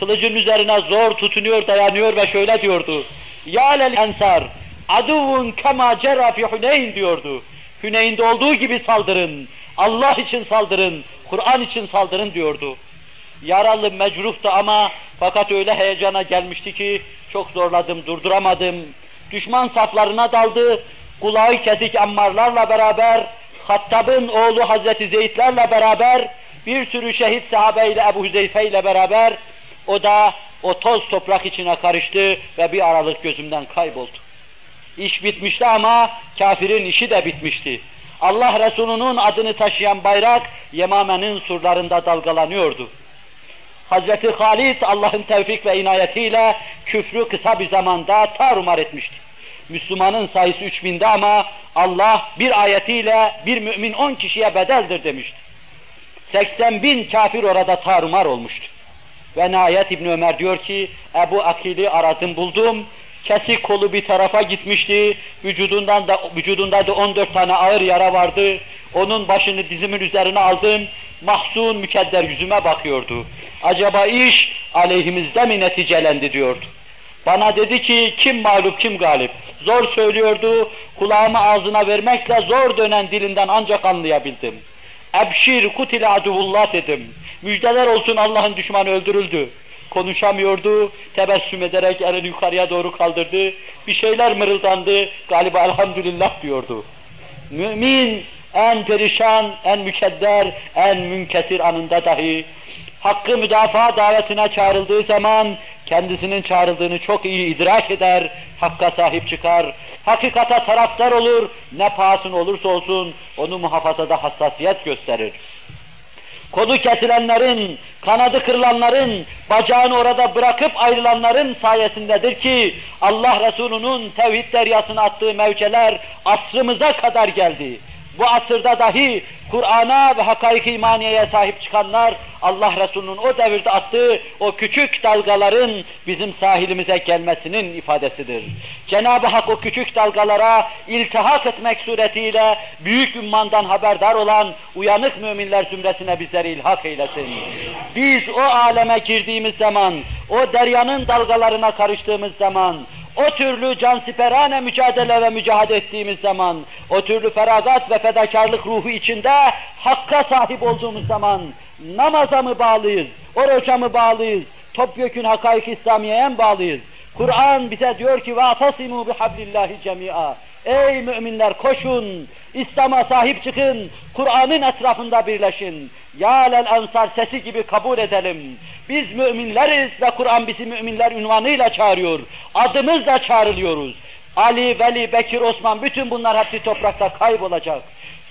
Kılıcın üzerine zor tutunuyor, dayanıyor ve şöyle diyordu. Ya lel ensar, aduvun kema cera fi Huneyn diyordu. Hüneyn'de olduğu gibi saldırın. Allah için saldırın, Kur'an için saldırın diyordu. Yaralı mecruhtu ama fakat öyle heyecana gelmişti ki çok zorladım, durduramadım. Düşman saflarına daldı, kulağı kesik ammarlarla beraber, Hattab'ın oğlu Hazreti Zeyd'lerle beraber, bir sürü şehit sahabeyle Ebu Hüzeyfe ile beraber, o da o toz toprak içine karıştı ve bir aralık gözümden kayboldu. İş bitmişti ama kafirin işi de bitmişti. Allah Resulü'nün adını taşıyan bayrak Yemame'nin surlarında dalgalanıyordu. Hazreti Halid Allah'ın tevfik ve inayetiyle küfrü kısa bir zamanda tarumar etmişti. Müslümanın sayısı üç binde ama Allah bir ayetiyle bir mümin on kişiye bedeldir demişti. 80 bin kafir orada tarumar olmuştu. Ve nihayet İbn Ömer diyor ki Ebu Akil'i aradım buldum. Kesik kolu bir tarafa gitmişti. Vücudundan da vücudunda da 14 tane ağır yara vardı. Onun başını dizimin üzerine aldım. Mahzun mükedder yüzüme bakıyordu. Acaba iş aleyhimizde mi neticelendi diyordu. Bana dedi ki kim mağlup kim galip. Zor söylüyordu. Kulağımı ağzına vermekle zor dönen dilinden ancak anlayabildim. Ebşir kutile aduvullah dedim. Müjdeler olsun Allah'ın düşmanı öldürüldü. Konuşamıyordu, tebessüm ederek elini yukarıya doğru kaldırdı. Bir şeyler mırıldandı, galiba elhamdülillah diyordu. Mümin en perişan, en mükedder, en münkesir anında dahi hakkı müdafaa davetine çağrıldığı zaman kendisinin çağrıldığını çok iyi idrak eder, hakka sahip çıkar, hakikata taraftar olur, ne pahasın olursa olsun onu muhafazada hassasiyet gösterir. Kolu kesilenlerin, kanadı kırılanların, bacağını orada bırakıp ayrılanların sayesindedir ki Allah Resulü'nün tevhid deryasına attığı mevceler asrımıza kadar geldi. Bu asırda dahi Kur'an'a ve hakaik imaniyeye sahip çıkanlar Allah Resulü'nün o devirde attığı o küçük dalgaların bizim sahilimize gelmesinin ifadesidir. Cenab-ı Hak o küçük dalgalara iltihak etmek suretiyle büyük ümmandan haberdar olan uyanık müminler zümresine bizleri ilhak eylesin. Biz o aleme girdiğimiz zaman, o deryanın dalgalarına karıştığımız zaman, o türlü cansiperane mücadele ve mücadele ettiğimiz zaman, o türlü feragat ve fedakarlık ruhu içinde hakka sahip olduğumuz zaman namaza mı bağlıyız, oruca mı bağlıyız, topyekün hakaik İslamiye'ye mi bağlıyız? Kur'an bize diyor ki وَاَتَصِمُوا بِحَبْلِ اللّٰهِ جَمِيعًا Ey müminler koşun, İslam'a sahip çıkın, Kur'an'ın etrafında birleşin. Ya lel ansar sesi gibi kabul edelim. Biz müminleriz ve Kur'an bizi müminler ünvanıyla çağırıyor. Adımızla çağrılıyoruz. Ali, Veli, Bekir, Osman bütün bunlar hepsi toprakta kaybolacak.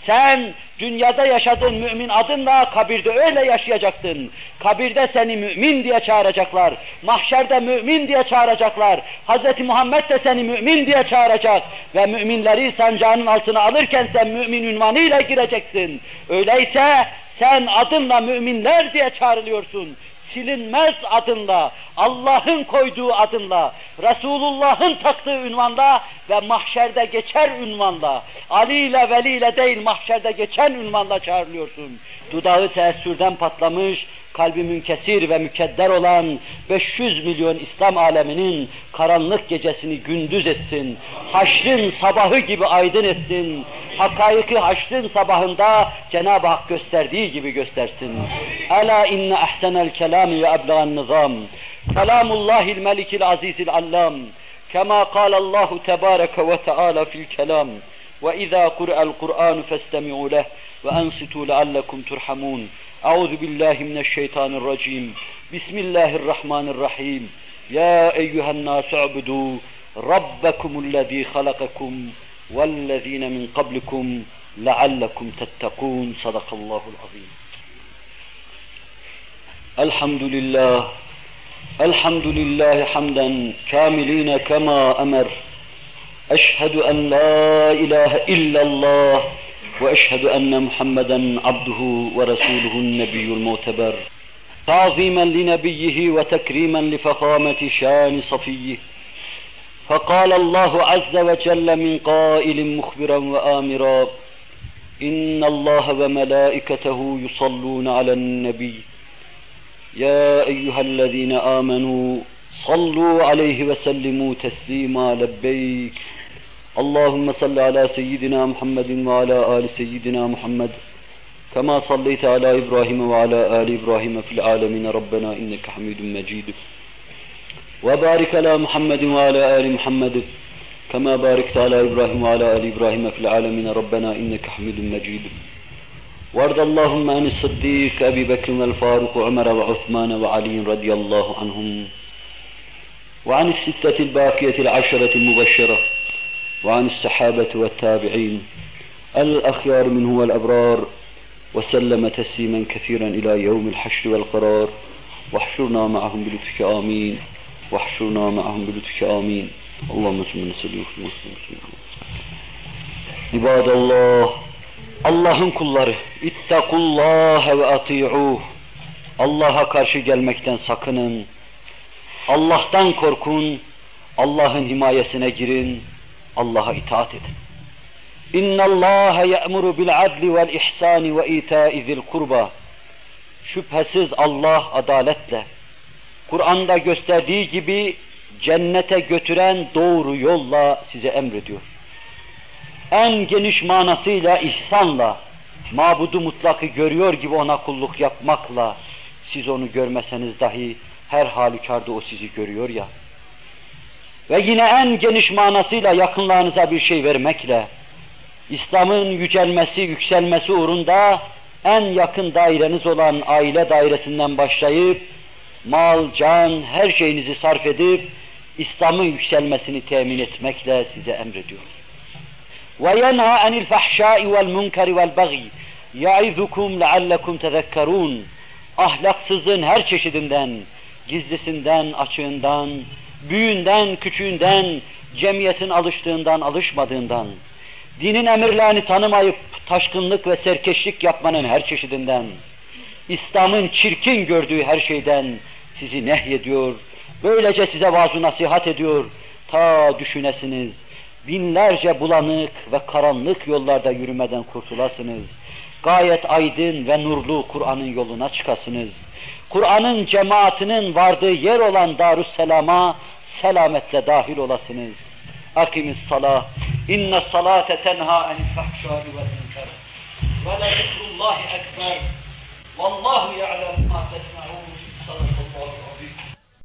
Sen dünyada yaşadığın mümin adınla kabirde öyle yaşayacaksın. Kabirde seni mümin diye çağıracaklar. Mahşerde mümin diye çağıracaklar. Hz. Muhammed de seni mümin diye çağıracak. Ve müminleri sancağının altına alırken sen mümin ünvanıyla gireceksin. Öyleyse sen adınla müminler diye çağrılıyorsun silinmez adınla, Allah'ın koyduğu adınla, Resulullah'ın taktığı ünvanla ve mahşerde geçer ünvanla, Ali ile Veli ile değil mahşerde geçen ünvanla çağrılıyorsun. Dudağı teessürden patlamış, kalbi münkesir ve mükedder olan 500 milyon İslam aleminin karanlık gecesini gündüz etsin. Haşrın sabahı gibi aydın etsin. Hakaiki haşrın sabahında Cenab-ı Hak gösterdiği gibi göstersin. Ela inne ahsenel kelami ve ebla'n nizam. Kelamullahil melikil azizil allam. كما قال الله تبارك وتعالى في الكلام وإذا قرأ القرآن فاستمعوا له وأنصتوا لعلكم ترحمون أعوذ بالله من الشيطان الرجيم. بسم الله الرحمن الرحيم. يا أيها الناس اعبدوا ربكم الذي خلقكم والذين من قبلكم لعلكم تتقون. صدق الله العظيم. الحمد لله. الحمد لله حمدا كاملين كما أمر. أشهد أن لا إله إلا الله. وأشهد أن محمدا عبده ورسوله النبي المعتبر تعظيما لنبيه وتكريما لفخامة شان صفيه. فقال الله عز وجل من قائل مخبرا وآمرا إن الله وملائكته يصلون على النبي. يا أيها الذين آمنوا صلوا عليه وسلموا تسليما لبيك. اللهم صل على سيدنا محمد وعلى آل سيدنا محمد كما صليت على إبراهيم وعلى آل إبراهيم في العالمين. ربنا إنك حميد مجيد. وبارك على محمد وعلى آل محمد كما باركت على إبراهيم وعلى آل إبراهيم في العالمين. ربنا إنك حميد مجيد. وارض اللهم عن الصديق أبي بكر والفاروق وعمر وعثمان وعلي رضي الله عنهم وعن الستة الباقية العشرة المبشرة وعن الصحابة والتابعين. الأخيار منه والأبرار وسلم تسليما كثيرا إلى يوم الحشر والقرار. واحشرنا معهم بلطفك آمين. واحشرنا معهم بلطفك آمين. اللهم صل وسلم عباد الله Allah'ın kulları, ittakullaha ve ati'uh. Allah'a karşı gelmekten sakının. Allah'tan korkun, Allah'ın himayesine girin, Allah'a itaat edin. İnna Allah ya'muru bil adli vel ihsani ve ita'i zil kurba. Şüphesiz Allah adaletle, Kur'an'da gösterdiği gibi cennete götüren doğru yolla size emrediyor. En geniş manasıyla ihsanla, mabudu mutlakı görüyor gibi ona kulluk yapmakla, siz onu görmeseniz dahi her halükarda o sizi görüyor ya Ve yine en geniş manasıyla yakınlarınıza bir şey vermekle, İslam'ın yücelmesi, yükselmesi uğrunda en yakın daireniz olan aile dairesinden başlayıp, mal, can, her şeyinizi sarf edip, İslam'ın yükselmesini temin etmekle size emrediyor. وَيَنْهَا عَنِ الْفَحْشَاءِ وَالْمُنْكَرِ وَالْبَغِيِ يَعِذُكُمْ لَعَلَّكُمْ تَذَكَّرُونَ Ahlaksızlığın her çeşidinden, gizlisinden, açığından, büyüğünden, küçüğünden, cemiyetin alıştığından, alışmadığından, dinin emirlerini tanımayıp taşkınlık ve serkeşlik yapmanın her çeşidinden, İslam'ın çirkin gördüğü her şeyden sizi nehyediyor, böylece size vaaz nasihat ediyor, ta düşünesiniz, binlerce bulanık ve karanlık yollarda yürümeden kurtulasınız. Gayet aydın ve nurlu Kur'an'ın yoluna çıkasınız. Kur'an'ın cemaatinin vardığı yer olan Darüsselam'a selametle dahil olasınız. Akimis salah. İnne salate tenha enil fahşâri vel münker. Ve le zikrullahi ekber. Vallahu ya'lem ma tesma'un.